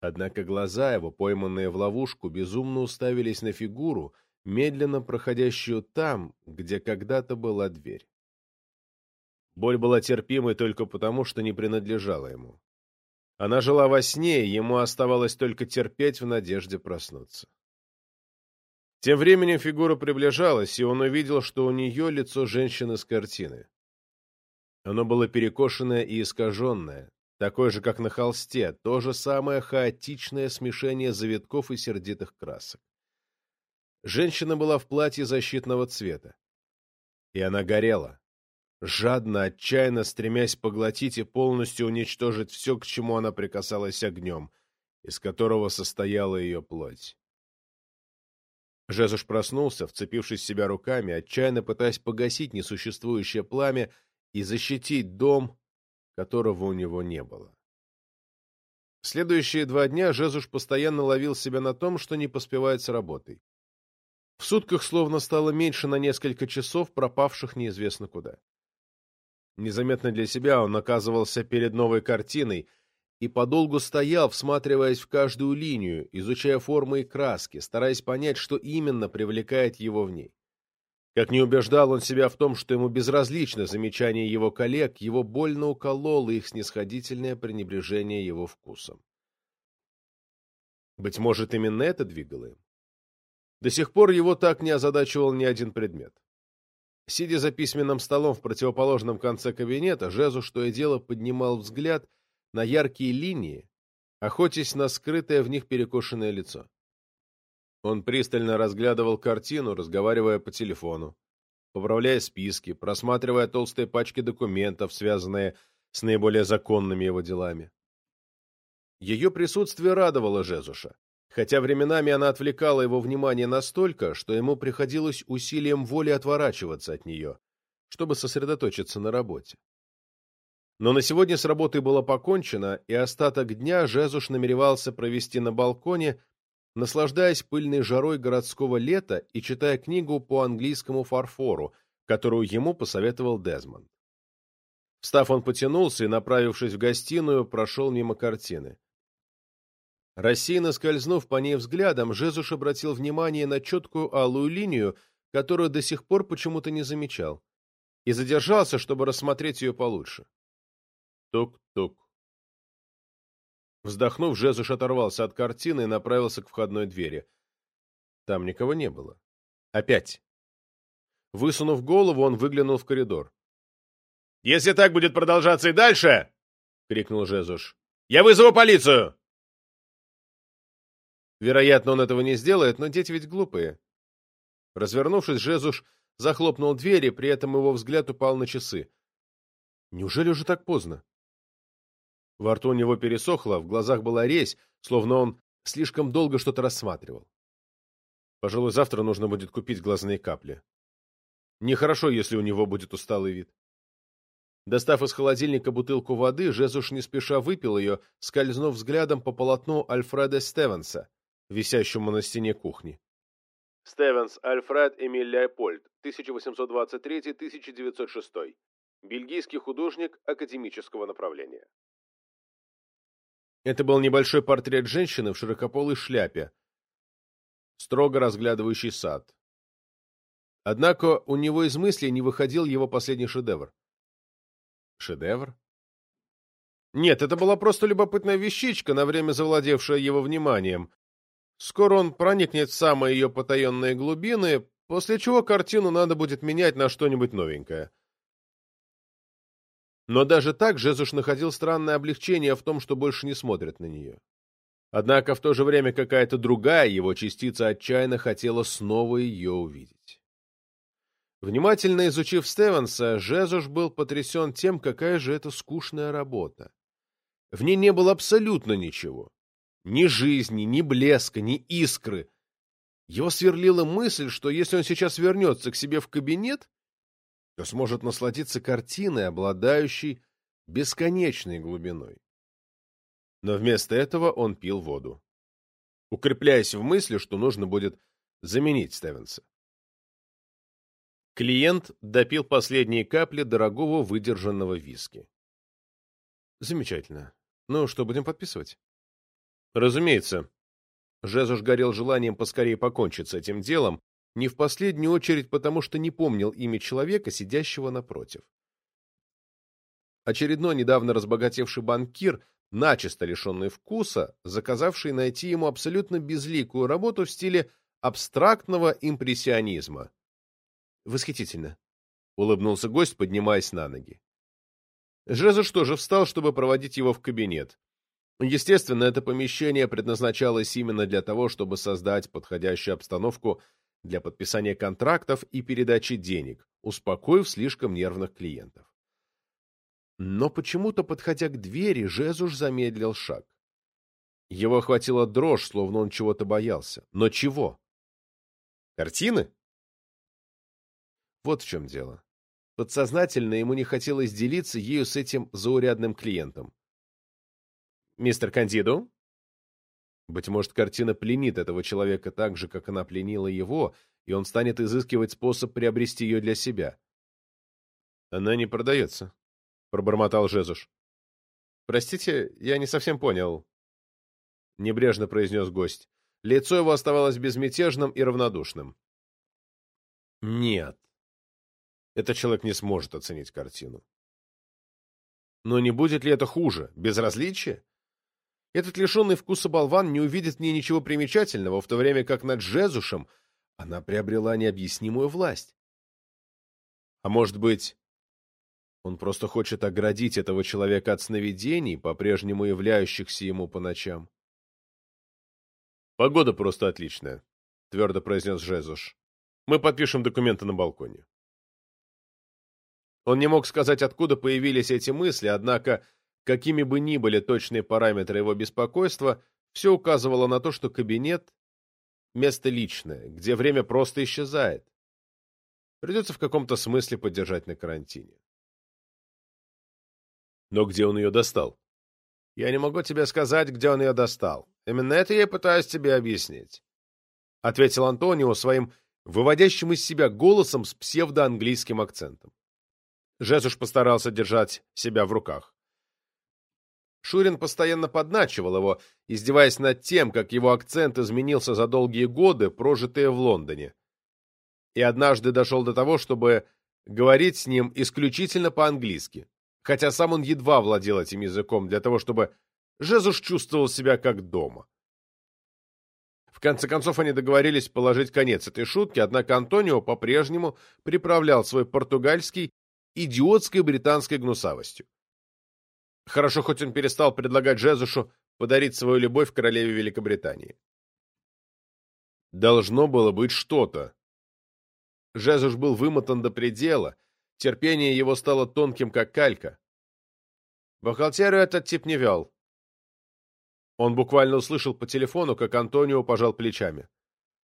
Однако глаза его, пойманные в ловушку, безумно уставились на фигуру, медленно проходящую там, где когда-то была дверь. Боль была терпимой только потому, что не принадлежала ему. Она жила во сне, и ему оставалось только терпеть в надежде проснуться. Тем временем фигура приближалась, и он увидел, что у нее лицо женщины с картины. Оно было перекошенное и искаженное, такое же, как на холсте, то же самое хаотичное смешение завитков и сердитых красок. Женщина была в платье защитного цвета. И она горела жадно, отчаянно стремясь поглотить и полностью уничтожить все, к чему она прикасалась огнем, из которого состояла ее плоть. Жезуш проснулся, вцепившись в себя руками, отчаянно пытаясь погасить несуществующее пламя и защитить дом, которого у него не было. Следующие два дня Жезуш постоянно ловил себя на том, что не поспевает с работой. В сутках словно стало меньше на несколько часов, пропавших неизвестно куда. Незаметно для себя он оказывался перед новой картиной и подолгу стоял, всматриваясь в каждую линию, изучая формы и краски, стараясь понять, что именно привлекает его в ней. Как не убеждал он себя в том, что ему безразлично замечание его коллег, его больно укололо их снисходительное пренебрежение его вкусом. Быть может, именно это двигало им? До сих пор его так не озадачивал ни один предмет. Сидя за письменным столом в противоположном конце кабинета, Жезу что и дело поднимал взгляд на яркие линии, охотясь на скрытое в них перекошенное лицо. Он пристально разглядывал картину, разговаривая по телефону, поправляя списки, просматривая толстые пачки документов, связанные с наиболее законными его делами. Ее присутствие радовало Жезуша хотя временами она отвлекала его внимание настолько, что ему приходилось усилием воли отворачиваться от нее, чтобы сосредоточиться на работе. Но на сегодня с работой было покончено, и остаток дня Жезуш намеревался провести на балконе, наслаждаясь пыльной жарой городского лета и читая книгу по английскому фарфору, которую ему посоветовал Дезмонд. Встав, он потянулся и, направившись в гостиную, прошел мимо картины. Рассеянно скользнув по ней взглядом, Жезуш обратил внимание на четкую алую линию, которую до сих пор почему-то не замечал, и задержался, чтобы рассмотреть ее получше. Тук-тук. Вздохнув, Жезуш оторвался от картины и направился к входной двери. Там никого не было. Опять. Высунув голову, он выглянул в коридор. «Если так будет продолжаться и дальше!» — крикнул Жезуш. «Я вызову полицию!» Вероятно, он этого не сделает, но дети ведь глупые. Развернувшись, Жезуш захлопнул дверь, и при этом его взгляд упал на часы. Неужели уже так поздно? Во рту у него пересохло, в глазах была резь, словно он слишком долго что-то рассматривал. Пожалуй, завтра нужно будет купить глазные капли. Нехорошо, если у него будет усталый вид. Достав из холодильника бутылку воды, Жезуш не спеша выпил ее, скользнув взглядом по полотну Альфреда Стевенса, висящему на стене кухни. Стевенс Альфред Эмиль Леопольд, 1823-1906. Бельгийский художник академического направления. Это был небольшой портрет женщины в широкополой шляпе, строго разглядывающий сад. Однако у него из мыслей не выходил его последний шедевр. Шедевр? Нет, это была просто любопытная вещичка, на время завладевшая его вниманием. Скоро он проникнет в самые ее потаенные глубины, после чего картину надо будет менять на что-нибудь новенькое. Но даже так Жезуш находил странное облегчение в том, что больше не смотрит на нее. Однако в то же время какая-то другая его частица отчаянно хотела снова ее увидеть. Внимательно изучив Стевенса, Жезуш был потрясен тем, какая же это скучная работа. В ней не было абсолютно ничего. Ни жизни, ни блеска, ни искры. Его сверлила мысль, что если он сейчас вернется к себе в кабинет, то сможет насладиться картиной, обладающей бесконечной глубиной. Но вместо этого он пил воду, укрепляясь в мысли, что нужно будет заменить Стевенса. Клиент допил последние капли дорогого выдержанного виски. Замечательно. Ну что, будем подписывать? Разумеется. Жезуш горел желанием поскорее покончить с этим делом, не в последнюю очередь потому, что не помнил имя человека, сидящего напротив. Очередной недавно разбогатевший банкир, начисто лишенный вкуса, заказавший найти ему абсолютно безликую работу в стиле абстрактного импрессионизма. Восхитительно, — улыбнулся гость, поднимаясь на ноги. Жезуш тоже встал, чтобы проводить его в кабинет. Естественно, это помещение предназначалось именно для того, чтобы создать подходящую обстановку для подписания контрактов и передачи денег, успокоив слишком нервных клиентов. Но почему-то, подходя к двери, Жезуш замедлил шаг. Его охватила дрожь, словно он чего-то боялся. Но чего? Картины? Вот в чем дело. Подсознательно ему не хотелось делиться ею с этим заурядным клиентом. «Мистер Кандидо?» Быть может, картина пленит этого человека так же, как она пленила его, и он станет изыскивать способ приобрести ее для себя. «Она не продается», — пробормотал Жезуш. «Простите, я не совсем понял», — небрежно произнес гость. Лицо его оставалось безмятежным и равнодушным. «Нет, этот человек не сможет оценить картину. Но не будет ли это хуже? Безразличие? Этот лишенный вкуса болван не увидит в ней ничего примечательного, в то время как над Джезушем она приобрела необъяснимую власть. А может быть, он просто хочет оградить этого человека от сновидений, по-прежнему являющихся ему по ночам? «Погода просто отличная», — твердо произнес Жезуш. «Мы подпишем документы на балконе». Он не мог сказать, откуда появились эти мысли, однако Какими бы ни были точные параметры его беспокойства, все указывало на то, что кабинет — место личное, где время просто исчезает. Придется в каком-то смысле поддержать на карантине. Но где он ее достал? Я не могу тебе сказать, где он ее достал. Именно это я и пытаюсь тебе объяснить. Ответил Антонио своим выводящим из себя голосом с псевдоанглийским акцентом. Жезуш постарался держать себя в руках. Шурин постоянно подначивал его, издеваясь над тем, как его акцент изменился за долгие годы, прожитые в Лондоне. И однажды дошел до того, чтобы говорить с ним исключительно по-английски, хотя сам он едва владел этим языком для того, чтобы Жезуш чувствовал себя как дома. В конце концов они договорились положить конец этой шутке, однако Антонио по-прежнему приправлял свой португальский идиотской британской гнусавостью. Хорошо, хоть он перестал предлагать Джезушу подарить свою любовь королеве Великобритании. Должно было быть что-то. Жезуш был вымотан до предела, терпение его стало тонким, как калька. Бухгалтерию этот тип не вел. Он буквально услышал по телефону, как Антонио пожал плечами.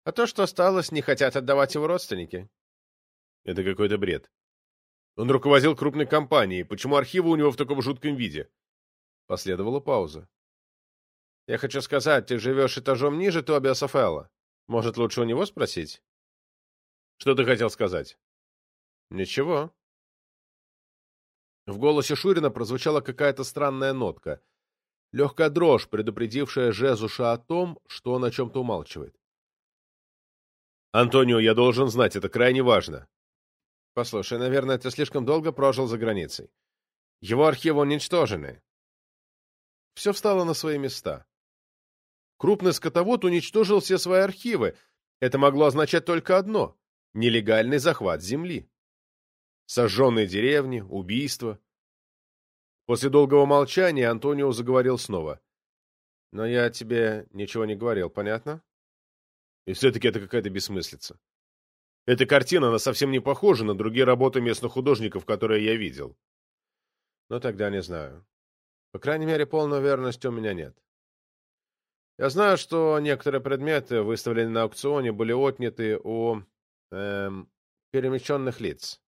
А то, что осталось, не хотят отдавать его родственники. Это какой-то бред. Он руководил крупной компанией. Почему архивы у него в таком жутком виде? Последовала пауза. Я хочу сказать, ты живешь этажом ниже Тобиаса Фелла. Может, лучше у него спросить? Что ты хотел сказать? Ничего. В голосе Шурина прозвучала какая-то странная нотка. Легкая дрожь, предупредившая Жезуша о том, что он о чем-то умалчивает. «Антонио, я должен знать, это крайне важно». «Послушай, наверное, ты слишком долго прожил за границей. Его архивы уничтожены». Все встало на свои места. Крупный скотовод уничтожил все свои архивы. Это могло означать только одно — нелегальный захват земли. Сожженные деревни, убийства. После долгого молчания Антонио заговорил снова. «Но я тебе ничего не говорил, понятно?» И все-таки это какая-то бессмыслица. Эта картина, она совсем не похожа на другие работы местных художников, которые я видел. Но тогда не знаю. По крайней мере, полной уверенности у меня нет. Я знаю, что некоторые предметы, выставленные на аукционе, были отняты у эм, перемещенных лиц.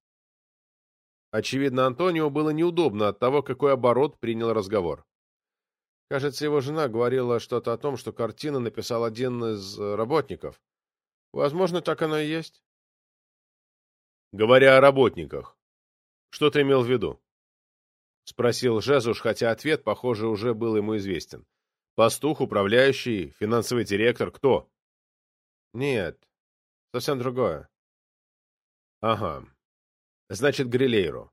Очевидно, Антонио было неудобно от того, какой оборот принял разговор. Кажется, его жена говорила что-то о том, что картину написал один из работников. Возможно, так оно и есть. Говоря о работниках, что ты имел в виду? Спросил Жезуш, хотя ответ, похоже, уже был ему известен. Пастух, управляющий, финансовый директор, кто? Нет, совсем другое. Ага. Значит, Грилейро.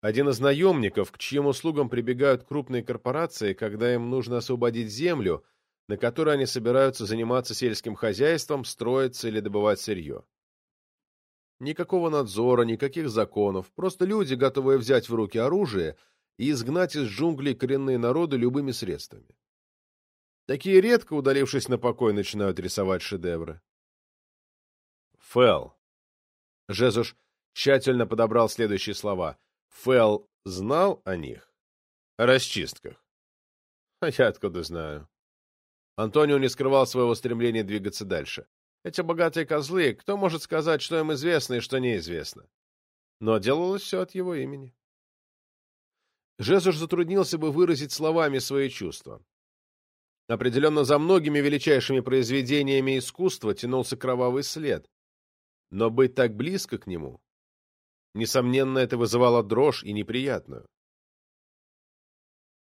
Один из наемников, к чьим услугам прибегают крупные корпорации, когда им нужно освободить землю, на которой они собираются заниматься сельским хозяйством, строиться или добывать сырье. Никакого надзора, никаких законов, просто люди, готовые взять в руки оружие и изгнать из джунглей коренные народы любыми средствами. Такие редко, удалившись на покой, начинают рисовать шедевры. Фэл. Жезуш тщательно подобрал следующие слова — Фэл знал о них? О расчистках? А я откуда знаю? Антонио не скрывал своего стремления двигаться дальше. Эти богатые козлы, кто может сказать, что им известно и что неизвестно? Но делалось все от его имени. Жезуш затруднился бы выразить словами свои чувства. Определенно за многими величайшими произведениями искусства тянулся кровавый след. Но быть так близко к нему Несомненно, это вызывало дрожь и неприятную.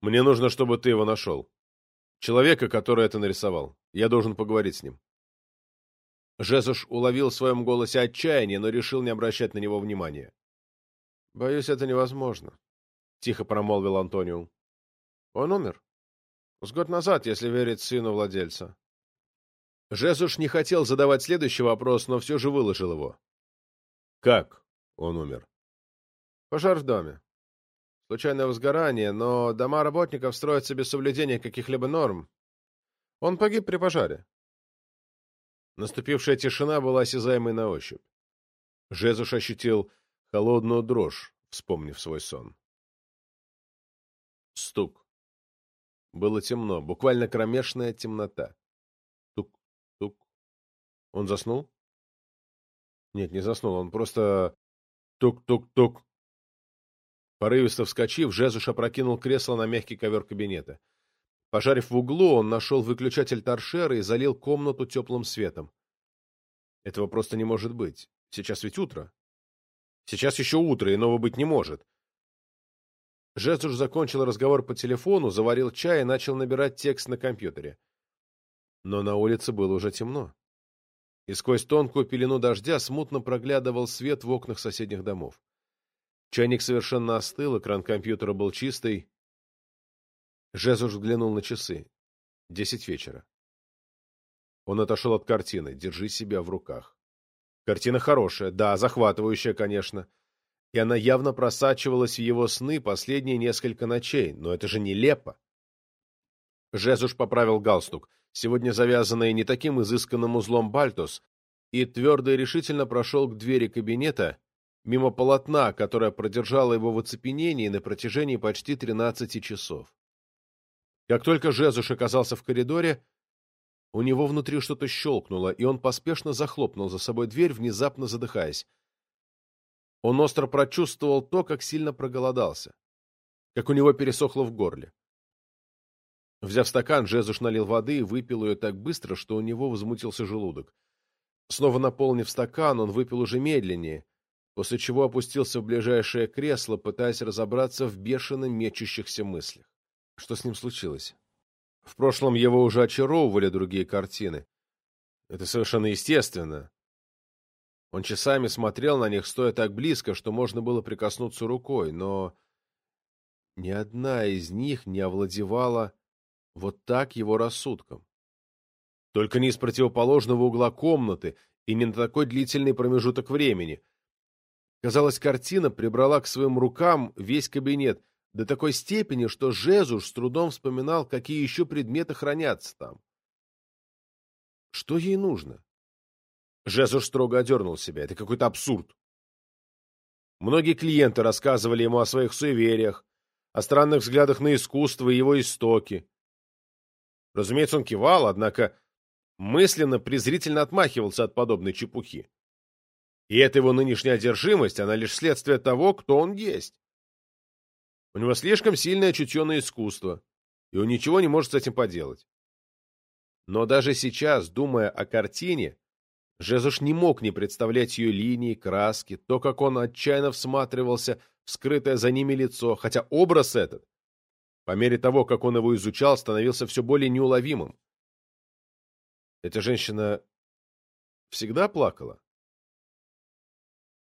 «Мне нужно, чтобы ты его нашел. Человека, который это нарисовал. Я должен поговорить с ним». Жезуш уловил в своем голосе отчаяние, но решил не обращать на него внимания. «Боюсь, это невозможно», — тихо промолвил Антонио. «Он умер. С год назад, если верить сыну владельца». Жезуш не хотел задавать следующий вопрос, но все же выложил его. «Как?» он умер. Пожар в доме. Случайное возгорание, но дома работников строятся без соблюдения каких-либо норм. Он погиб при пожаре. Наступившая тишина была осязаемой на ощупь. Жезуш ощутил холодную дрожь, вспомнив свой сон. Стук. Было темно, буквально кромешная темнота. Тук, тук. Он заснул? Нет, не заснул, он просто Тук-тук-тук. Порывисто вскочив, Жезуш опрокинул кресло на мягкий ковер кабинета. Пожарив в углу, он нашел выключатель торшера и залил комнату теплым светом. Этого просто не может быть. Сейчас ведь утро. Сейчас еще утро, иного быть не может. Жезуш закончил разговор по телефону, заварил чай и начал набирать текст на компьютере. Но на улице было уже темно и сквозь тонкую пелену дождя смутно проглядывал свет в окнах соседних домов. Чайник совершенно остыл, экран компьютера был чистый. Жезуш взглянул на часы. Десять вечера. Он отошел от картины. Держи себя в руках. Картина хорошая, да, захватывающая, конечно. И она явно просачивалась в его сны последние несколько ночей, но это же нелепо. Жезуш поправил галстук сегодня завязанный не таким изысканным узлом бальтус, и твердо и решительно прошел к двери кабинета, мимо полотна, которое продержало его в оцепенении на протяжении почти 13 часов. Как только Жезуш оказался в коридоре, у него внутри что-то щелкнуло, и он поспешно захлопнул за собой дверь, внезапно задыхаясь. Он остро прочувствовал то, как сильно проголодался, как у него пересохло в горле. Взяв стакан, Жезуш налил воды и выпил ее так быстро, что у него возмутился желудок. Снова наполнив стакан, он выпил уже медленнее, после чего опустился в ближайшее кресло, пытаясь разобраться в бешено мечущихся мыслях. Что с ним случилось? В прошлом его уже очаровывали другие картины. Это совершенно естественно. Он часами смотрел на них, стоя так близко, что можно было прикоснуться рукой, но ни одна из них не овладевала вот так его рассудком. Только не из противоположного угла комнаты и не на такой длительный промежуток времени. Казалось, картина прибрала к своим рукам весь кабинет до такой степени, что Жезуш с трудом вспоминал, какие еще предметы хранятся там. Что ей нужно? Жезуш строго одернул себя. Это какой-то абсурд. Многие клиенты рассказывали ему о своих суевериях, о странных взглядах на искусство и его истоки. Разумеется, он кивал, однако мысленно презрительно отмахивался от подобной чепухи. И эта его нынешняя одержимость, она лишь следствие того, кто он есть. У него слишком сильное чутье на искусство, и он ничего не может с этим поделать. Но даже сейчас, думая о картине, Жезуш не мог не представлять ее линии, краски, то, как он отчаянно всматривался в скрытое за ними лицо, хотя образ этот по мере того, как он его изучал, становился все более неуловимым. Эта женщина всегда плакала?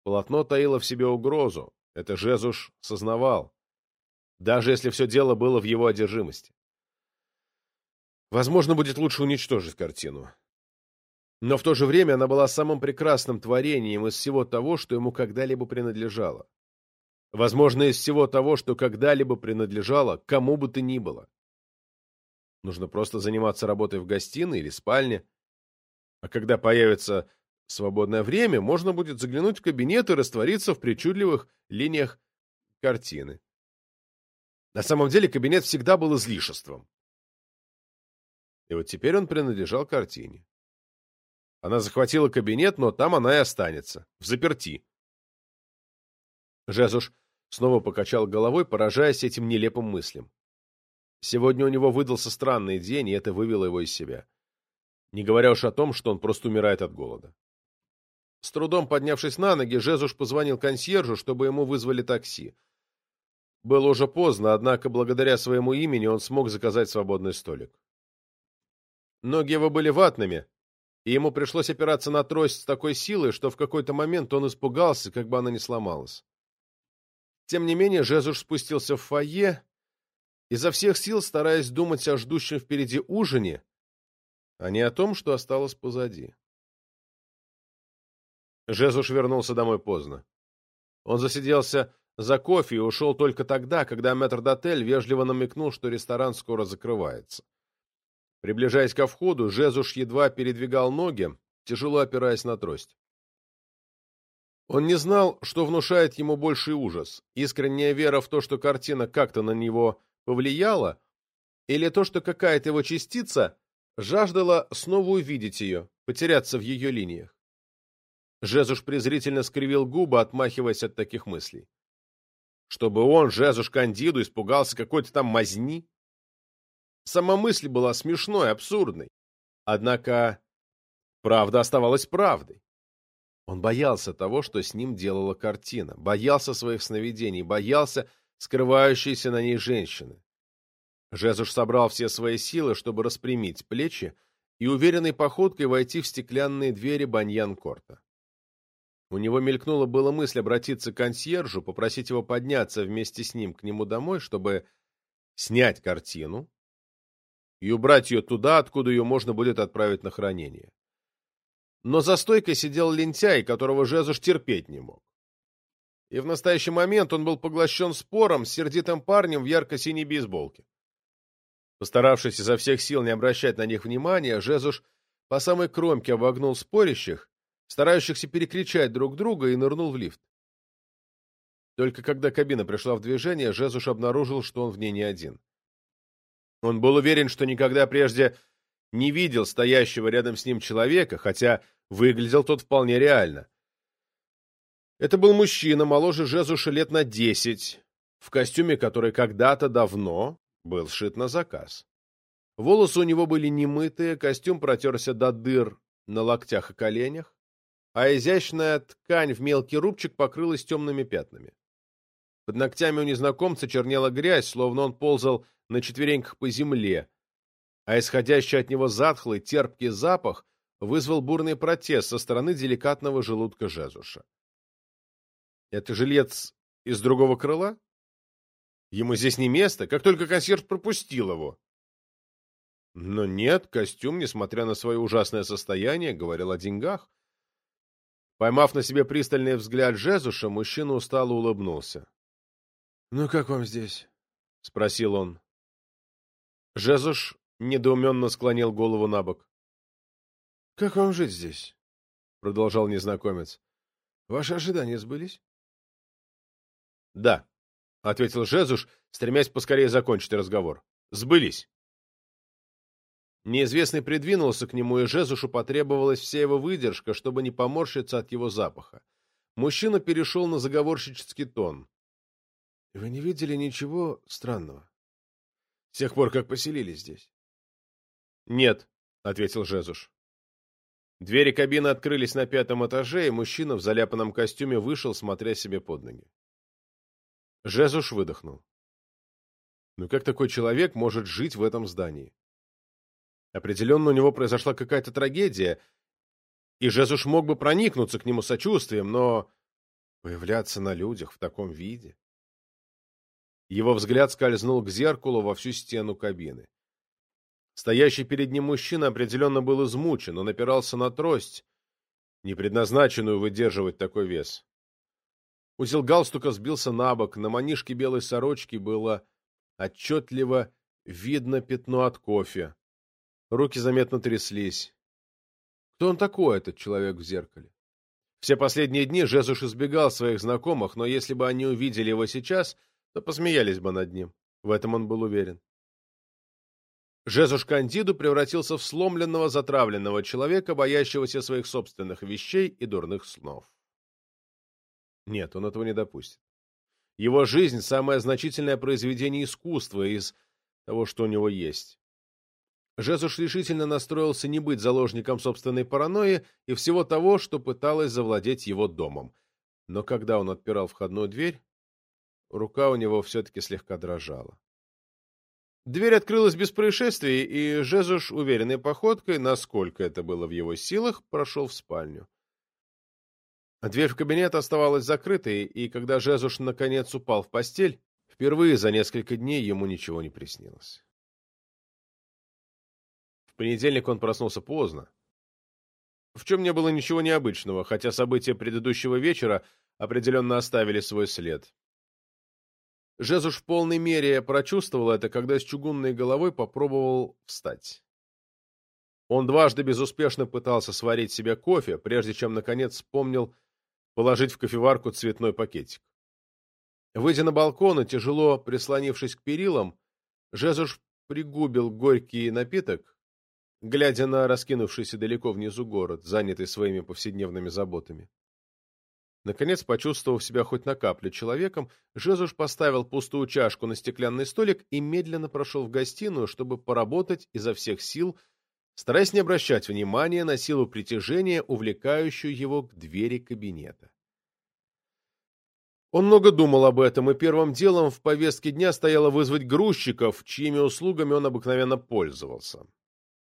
Полотно таило в себе угрозу, это Жезуш сознавал, даже если все дело было в его одержимости. Возможно, будет лучше уничтожить картину. Но в то же время она была самым прекрасным творением из всего того, что ему когда-либо принадлежало. Возможно, из всего того, что когда-либо принадлежало кому бы то ни было. Нужно просто заниматься работой в гостиной или спальне. А когда появится свободное время, можно будет заглянуть в кабинет и раствориться в причудливых линиях картины. На самом деле кабинет всегда был излишеством. И вот теперь он принадлежал картине. Она захватила кабинет, но там она и останется, в заперти. Жезуш Снова покачал головой, поражаясь этим нелепым мыслям. Сегодня у него выдался странный день, и это вывело его из себя. Не говоря уж о том, что он просто умирает от голода. С трудом поднявшись на ноги, Жезуш позвонил консьержу, чтобы ему вызвали такси. Было уже поздно, однако благодаря своему имени он смог заказать свободный столик. Ноги его были ватными, и ему пришлось опираться на трость с такой силой, что в какой-то момент он испугался, как бы она не сломалась. Тем не менее, Жезуш спустился в фойе, изо всех сил стараясь думать о ждущем впереди ужине, а не о том, что осталось позади. Жезуш вернулся домой поздно. Он засиделся за кофе и ушел только тогда, когда метрдотель вежливо намекнул, что ресторан скоро закрывается. Приближаясь ко входу, Жезуш едва передвигал ноги, тяжело опираясь на трость. Он не знал, что внушает ему больший ужас, искренняя вера в то, что картина как-то на него повлияла, или то, что какая-то его частица жаждала снова увидеть ее, потеряться в ее линиях. Жезуш презрительно скривил губы, отмахиваясь от таких мыслей. Чтобы он, Жезуш Кандиду, испугался какой-то там мазни? Сама мысль была смешной, абсурдной. Однако правда оставалась правдой. Он боялся того, что с ним делала картина, боялся своих сновидений, боялся скрывающейся на ней женщины. Жезуш собрал все свои силы, чтобы распрямить плечи и уверенной походкой войти в стеклянные двери баньян-корта. У него мелькнула была мысль обратиться к консьержу, попросить его подняться вместе с ним к нему домой, чтобы снять картину и убрать ее туда, откуда ее можно будет отправить на хранение но за стойкой сидел лентяй, которого Жезуш терпеть не мог. И в настоящий момент он был поглощен спором с сердитым парнем в ярко-синей бейсболке. Постаравшись изо всех сил не обращать на них внимания, Жезуш по самой кромке обогнул спорящих, старающихся перекричать друг друга, и нырнул в лифт. Только когда кабина пришла в движение, Жезуш обнаружил, что он в ней не один. Он был уверен, что никогда прежде не видел стоящего рядом с ним человека, хотя выглядел тот вполне реально. Это был мужчина, моложе Жезуша лет на десять, в костюме, который когда-то давно был сшит на заказ. Волосы у него были немытые, костюм протерся до дыр на локтях и коленях, а изящная ткань в мелкий рубчик покрылась темными пятнами. Под ногтями у незнакомца чернела грязь, словно он ползал на четвереньках по земле, а исходящий от него затхлый, терпкий запах вызвал бурный протест со стороны деликатного желудка Жезуша. Это жилец из другого крыла? Ему здесь не место, как только консьерж пропустил его. Но нет, костюм, несмотря на свое ужасное состояние, говорил о деньгах. Поймав на себе пристальный взгляд Жезуша, мужчина устало улыбнулся. — Ну, как вам здесь? — спросил он. Жезуш недоуменно склонил голову на бок. — Как вам жить здесь? — продолжал незнакомец. — Ваши ожидания сбылись? — Да, — ответил Жезуш, стремясь поскорее закончить разговор. — Сбылись. Неизвестный придвинулся к нему, и Жезушу потребовалась вся его выдержка, чтобы не поморщиться от его запаха. Мужчина перешел на заговорщический тон. — Вы не видели ничего странного? С тех пор, как поселились здесь? — Нет, — ответил Жезуш. Двери кабины открылись на пятом этаже, и мужчина в заляпанном костюме вышел, смотря себе под ноги. Жезуш выдохнул. Ну как такой человек может жить в этом здании? Определенно у него произошла какая-то трагедия, и Жезуш мог бы проникнуться к нему сочувствием, но появляться на людях в таком виде... Его взгляд скользнул к зеркалу во всю стену кабины. Стоящий перед ним мужчина определенно был измучен, он опирался на трость, не предназначенную выдерживать такой вес. Узел галстука сбился на бок, на манишке белой сорочки было отчетливо видно пятно от кофе. Руки заметно тряслись. Кто он такой, этот человек в зеркале? Все последние дни Жезуш избегал своих знакомых, но если бы они увидели его сейчас, то посмеялись бы над ним. В этом он был уверен. Жезуш Кандиду превратился в сломленного, затравленного человека, боящегося своих собственных вещей и дурных снов. Нет, он этого не допустит. Его жизнь — самое значительное произведение искусства из того, что у него есть. Жезуш решительно настроился не быть заложником собственной паранойи и всего того, что пыталось завладеть его домом. Но когда он отпирал входную дверь, рука у него все-таки слегка дрожала. Дверь открылась без происшествий, и Жезуш, уверенной походкой, насколько это было в его силах, прошел в спальню. Дверь в кабинет оставалась закрытой, и когда Жезуш наконец упал в постель, впервые за несколько дней ему ничего не приснилось. Понедельник он проснулся поздно, в чем не было ничего необычного, хотя события предыдущего вечера определенно оставили свой след. Жезуш в полной мере прочувствовал это, когда с чугунной головой попробовал встать. Он дважды безуспешно пытался сварить себе кофе, прежде чем, наконец, вспомнил положить в кофеварку цветной пакетик. Выйдя на балкон и тяжело прислонившись к перилам, Жезуш пригубил горький напиток, глядя на раскинувшийся далеко внизу город, занятый своими повседневными заботами. Наконец, почувствовав себя хоть на каплю человеком, Жезуш поставил пустую чашку на стеклянный столик и медленно прошел в гостиную, чтобы поработать изо всех сил, стараясь не обращать внимания на силу притяжения, увлекающую его к двери кабинета. Он много думал об этом, и первым делом в повестке дня стояло вызвать грузчиков, чьими услугами он обыкновенно пользовался.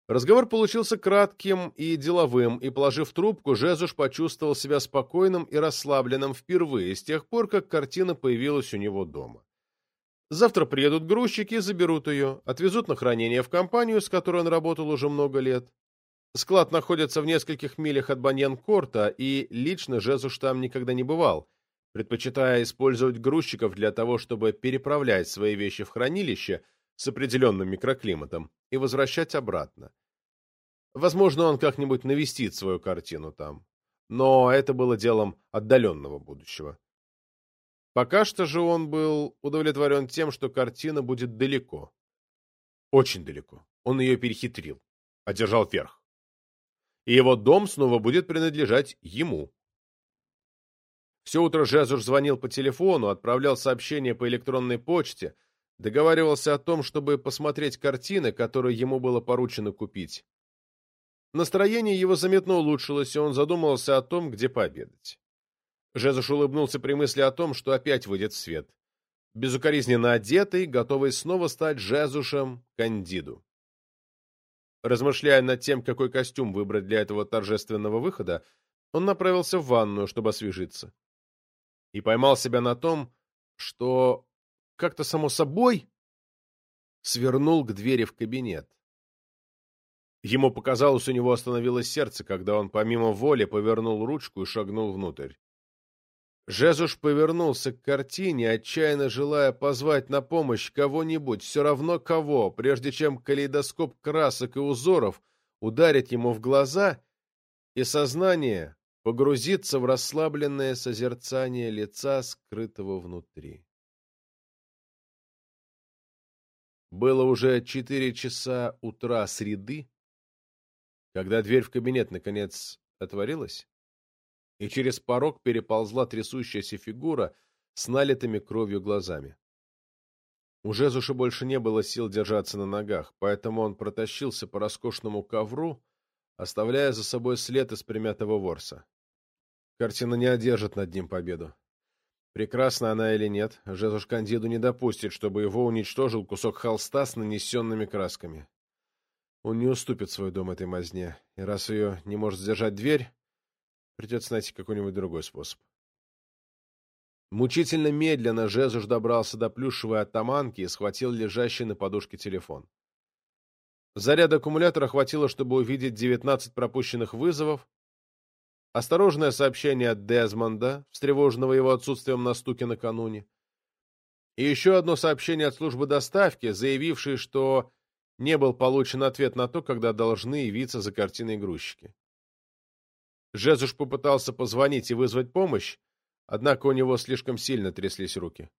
Разговор получился кратким и деловым, и, положив трубку, Жезуш почувствовал себя спокойным и расслабленным впервые с тех пор, как картина появилась у него дома. Завтра приедут грузчики, заберут ее, отвезут на хранение в компанию, с которой он работал уже много лет. Склад находится в нескольких милях от Баньян-Корта, и лично Жезуш там никогда не бывал, предпочитая использовать грузчиков для того, чтобы переправлять свои вещи в хранилище – с определенным микроклиматом и возвращать обратно. Возможно, он как-нибудь навестит свою картину там, но это было делом отдаленного будущего. Пока что же он был удовлетворен тем, что картина будет далеко. Очень далеко. Он ее перехитрил, одержал верх. И его дом снова будет принадлежать ему. Все утро Жезуш звонил по телефону, отправлял сообщения по электронной почте, договаривался о том, чтобы посмотреть картины, которые ему было поручено купить. Настроение его заметно улучшилось, и он задумался о том, где пообедать. Жезуш улыбнулся при мысли о том, что опять выйдет в свет. Безукоризненно одетый, готовый снова стать Жезушем Кандиду. Размышляя над тем, какой костюм выбрать для этого торжественного выхода, он направился в ванную, чтобы освежиться. И поймал себя на том, что как-то само собой свернул к двери в кабинет. Ему показалось, у него остановилось сердце, когда он помимо воли повернул ручку и шагнул внутрь. Жезуш повернулся к картине, отчаянно желая позвать на помощь кого-нибудь, все равно кого, прежде чем калейдоскоп красок и узоров ударит ему в глаза, и сознание погрузится в расслабленное созерцание лица, скрытого внутри. Было уже четыре часа утра среды, когда дверь в кабинет, наконец, отворилась, и через порог переползла трясущаяся фигура с налитыми кровью глазами. У Жезуша больше не было сил держаться на ногах, поэтому он протащился по роскошному ковру, оставляя за собой след из примятого ворса. Картина не одержит над ним победу. Прекрасна она или нет, Жезуш Кандиду не допустит, чтобы его уничтожил кусок холста с нанесенными красками. Он не уступит свой дом этой мазне, и раз ее не может сдержать дверь, Придется найти какой-нибудь другой способ. Мучительно медленно Жезуш добрался до плюшевой оттаманки и схватил лежащий на подушке телефон. Заряда аккумулятора хватило, чтобы увидеть 19 пропущенных вызовов, осторожное сообщение от Дезмонда, встревоженного его отсутствием на стуке накануне, и еще одно сообщение от службы доставки, заявившей, что не был получен ответ на то, когда должны явиться за картиной грузчики. Жезуш попытался позвонить и вызвать помощь, однако у него слишком сильно тряслись руки.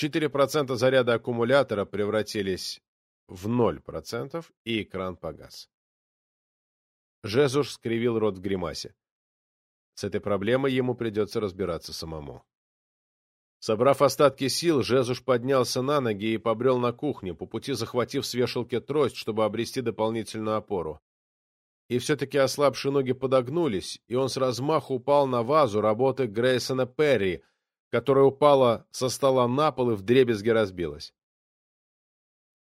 4% заряда аккумулятора превратились в 0%, и экран погас. Жезуш скривил рот в гримасе. С этой проблемой ему придется разбираться самому. Собрав остатки сил, Жезуш поднялся на ноги и побрел на кухню, по пути захватив с вешалки трость, чтобы обрести дополнительную опору и все-таки ослабшие ноги подогнулись, и он с размаху упал на вазу работы Грейсона Перри, которая упала со стола на пол и вдребезги разбилась.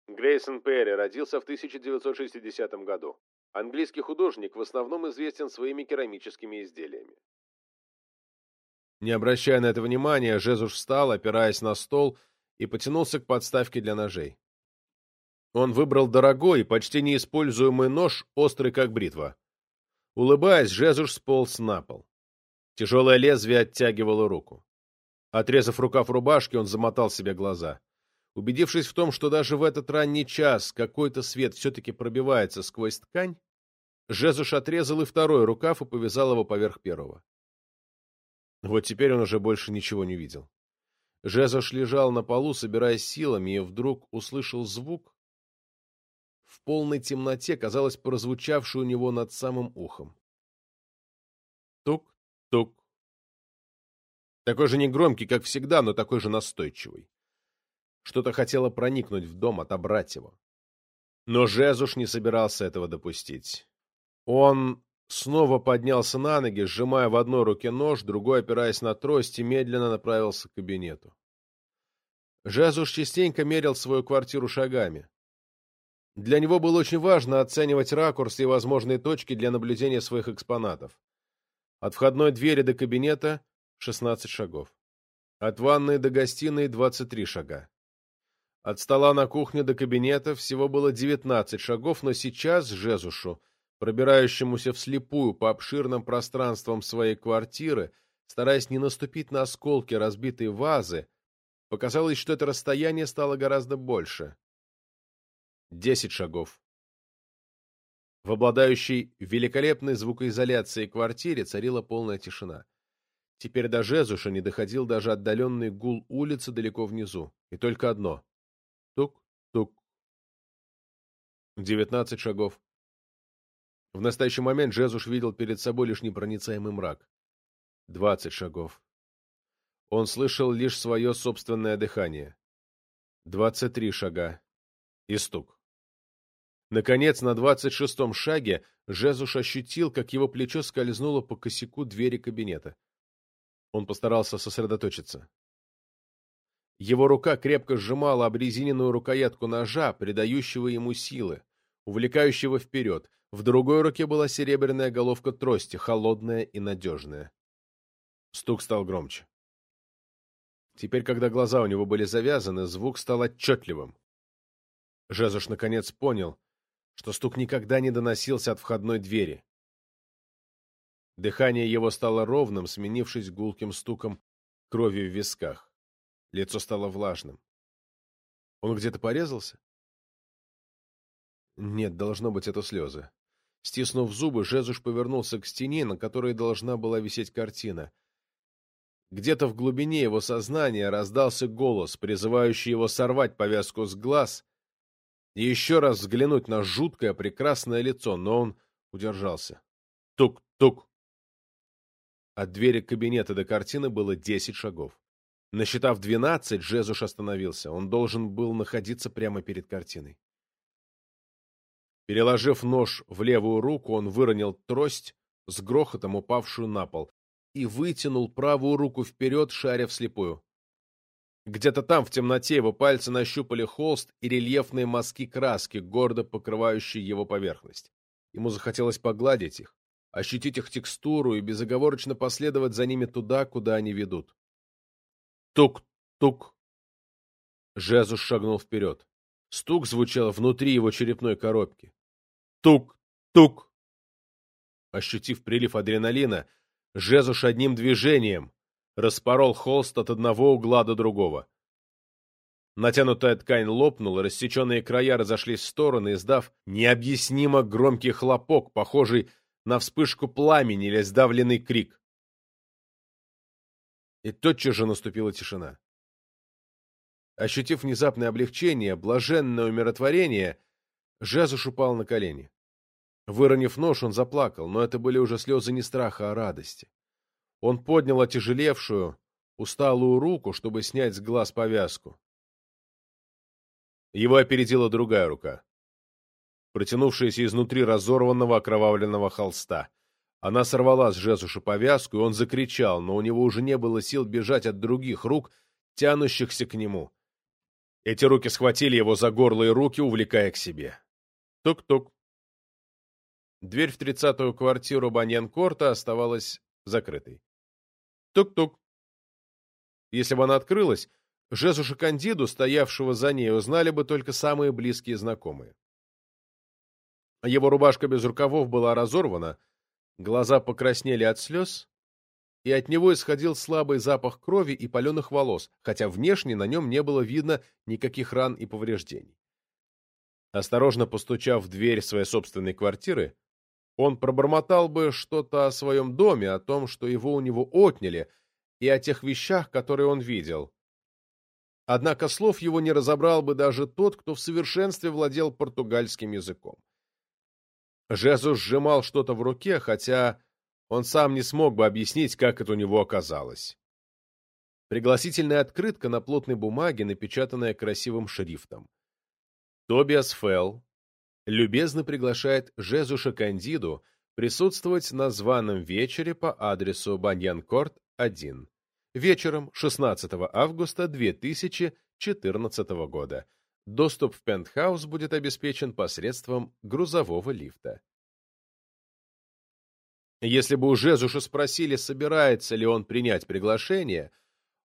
Грейсон Перри родился в 1960 году. Английский художник в основном известен своими керамическими изделиями. Не обращая на это внимания, Жезуш встал, опираясь на стол, и потянулся к подставке для ножей. Он выбрал дорогой, почти неиспользуемый нож, острый как бритва. Улыбаясь, Жезуш сполз на пол. Тяжелое лезвие оттягивало руку. Отрезав рукав рубашки, он замотал себе глаза. Убедившись в том, что даже в этот ранний час какой-то свет все-таки пробивается сквозь ткань, Жезуш отрезал и второй рукав и повязал его поверх первого. Вот теперь он уже больше ничего не видел. Жезуш лежал на полу, собираясь силами, и вдруг услышал звук, в полной темноте, казалось, прозвучавший у него над самым ухом. Тук-тук. Такой же негромкий, как всегда, но такой же настойчивый. Что-то хотело проникнуть в дом, отобрать его. Но Жезуш не собирался этого допустить. Он снова поднялся на ноги, сжимая в одной руке нож, другой опираясь на трость, и медленно направился к кабинету. Жезуш частенько мерил свою квартиру шагами. Для него было очень важно оценивать ракурс и возможные точки для наблюдения своих экспонатов. От входной двери до кабинета — 16 шагов. От ванной до гостиной — 23 шага. От стола на кухне до кабинета всего было 19 шагов, но сейчас Жезушу, пробирающемуся вслепую по обширным пространствам своей квартиры, стараясь не наступить на осколки разбитой вазы, показалось, что это расстояние стало гораздо больше. Десять шагов. В обладающей великолепной звукоизоляцией квартире царила полная тишина. Теперь до Жезуша не доходил даже отдаленный гул улицы далеко внизу. И только одно. Тук-тук. Девятнадцать шагов. В настоящий момент Жезуш видел перед собой лишь непроницаемый мрак. Двадцать шагов. Он слышал лишь свое собственное дыхание. Двадцать три шага. И стук. Наконец, на двадцать шестом шаге Жезуш ощутил, как его плечо скользнуло по косяку двери кабинета. Он постарался сосредоточиться. Его рука крепко сжимала обрезиненную рукоятку ножа, придающего ему силы, увлекающего вперед. В другой руке была серебряная головка трости, холодная и надежная. Стук стал громче. Теперь, когда глаза у него были завязаны, звук стал отчетливым. Жезуш наконец понял, что стук никогда не доносился от входной двери. Дыхание его стало ровным, сменившись гулким стуком крови в висках. Лицо стало влажным. Он где-то порезался? Нет, должно быть, это слезы. Стиснув зубы, Жезуш повернулся к стене, на которой должна была висеть картина. Где-то в глубине его сознания раздался голос, призывающий его сорвать повязку с глаз и еще раз взглянуть на жуткое прекрасное лицо, но он удержался. Тук-тук. От двери кабинета до картины было десять шагов. Насчитав двенадцать, Жезуш остановился. Он должен был находиться прямо перед картиной. Переложив нож в левую руку, он выронил трость, с грохотом упавшую на пол, и вытянул правую руку вперед, шаря вслепую. Где-то там, в темноте, его пальцы нащупали холст и рельефные мазки краски, гордо покрывающие его поверхность. Ему захотелось погладить их, ощутить их текстуру и безоговорочно последовать за ними туда, куда они ведут. Тук-тук. Жезус шагнул вперед. Стук звучал внутри его черепной коробки. Тук-тук. Ощутив прилив адреналина, Жезуш одним движением распорол холст от одного угла до другого. Натянутая ткань лопнула, рассеченные края разошлись в стороны, издав необъяснимо громкий хлопок, похожий на вспышку пламени или сдавленный крик. И тотчас же наступила тишина. Ощутив внезапное облегчение, блаженное умиротворение, Жезуш упал на колени. Выронив нож, он заплакал, но это были уже слезы не страха, а радости. Он поднял отяжелевшую, усталую руку, чтобы снять с глаз повязку. Его опередила другая рука, протянувшаяся изнутри разорванного окровавленного холста. Она сорвала с Жезуша повязку, и он закричал, но у него уже не было сил бежать от других рук, тянущихся к нему. Эти руки схватили его за горло и руки, увлекая к себе. Тук-тук. Дверь в тридцатую квартиру Баньян-Корта оставалась закрытой. Тук-тук. Если бы она открылась, Жезуша Кандиду, стоявшего за ней, узнали бы только самые близкие знакомые. Его рубашка без рукавов была разорвана, глаза покраснели от слез, и от него исходил слабый запах крови и паленых волос, хотя внешне на нем не было видно никаких ран и повреждений. Осторожно постучав в дверь своей собственной квартиры, он пробормотал бы что-то о своем доме, о том, что его у него отняли, и о тех вещах, которые он видел. Однако слов его не разобрал бы даже тот, кто в совершенстве владел португальским языком. Жезус сжимал что-то в руке, хотя он сам не смог бы объяснить, как это у него оказалось. Пригласительная открытка на плотной бумаге, напечатанная красивым шрифтом. Тобиас Фелл, любезно приглашает Жезуша Кандиду присутствовать на званом вечере по адресу Баньянкорт 1 вечером 16 августа 2014 года. Доступ в пентхаус будет обеспечен посредством грузового лифта. Если бы у Жезуша спросили, собирается ли он принять приглашение,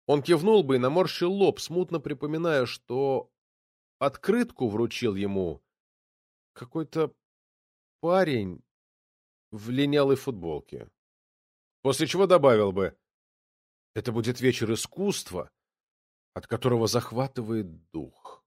он кивнул бы и наморщил лоб, смутно припоминая, что открытку вручил ему какой-то парень в линялой футболке. После чего добавил бы, это будет вечер искусства, от которого захватывает дух.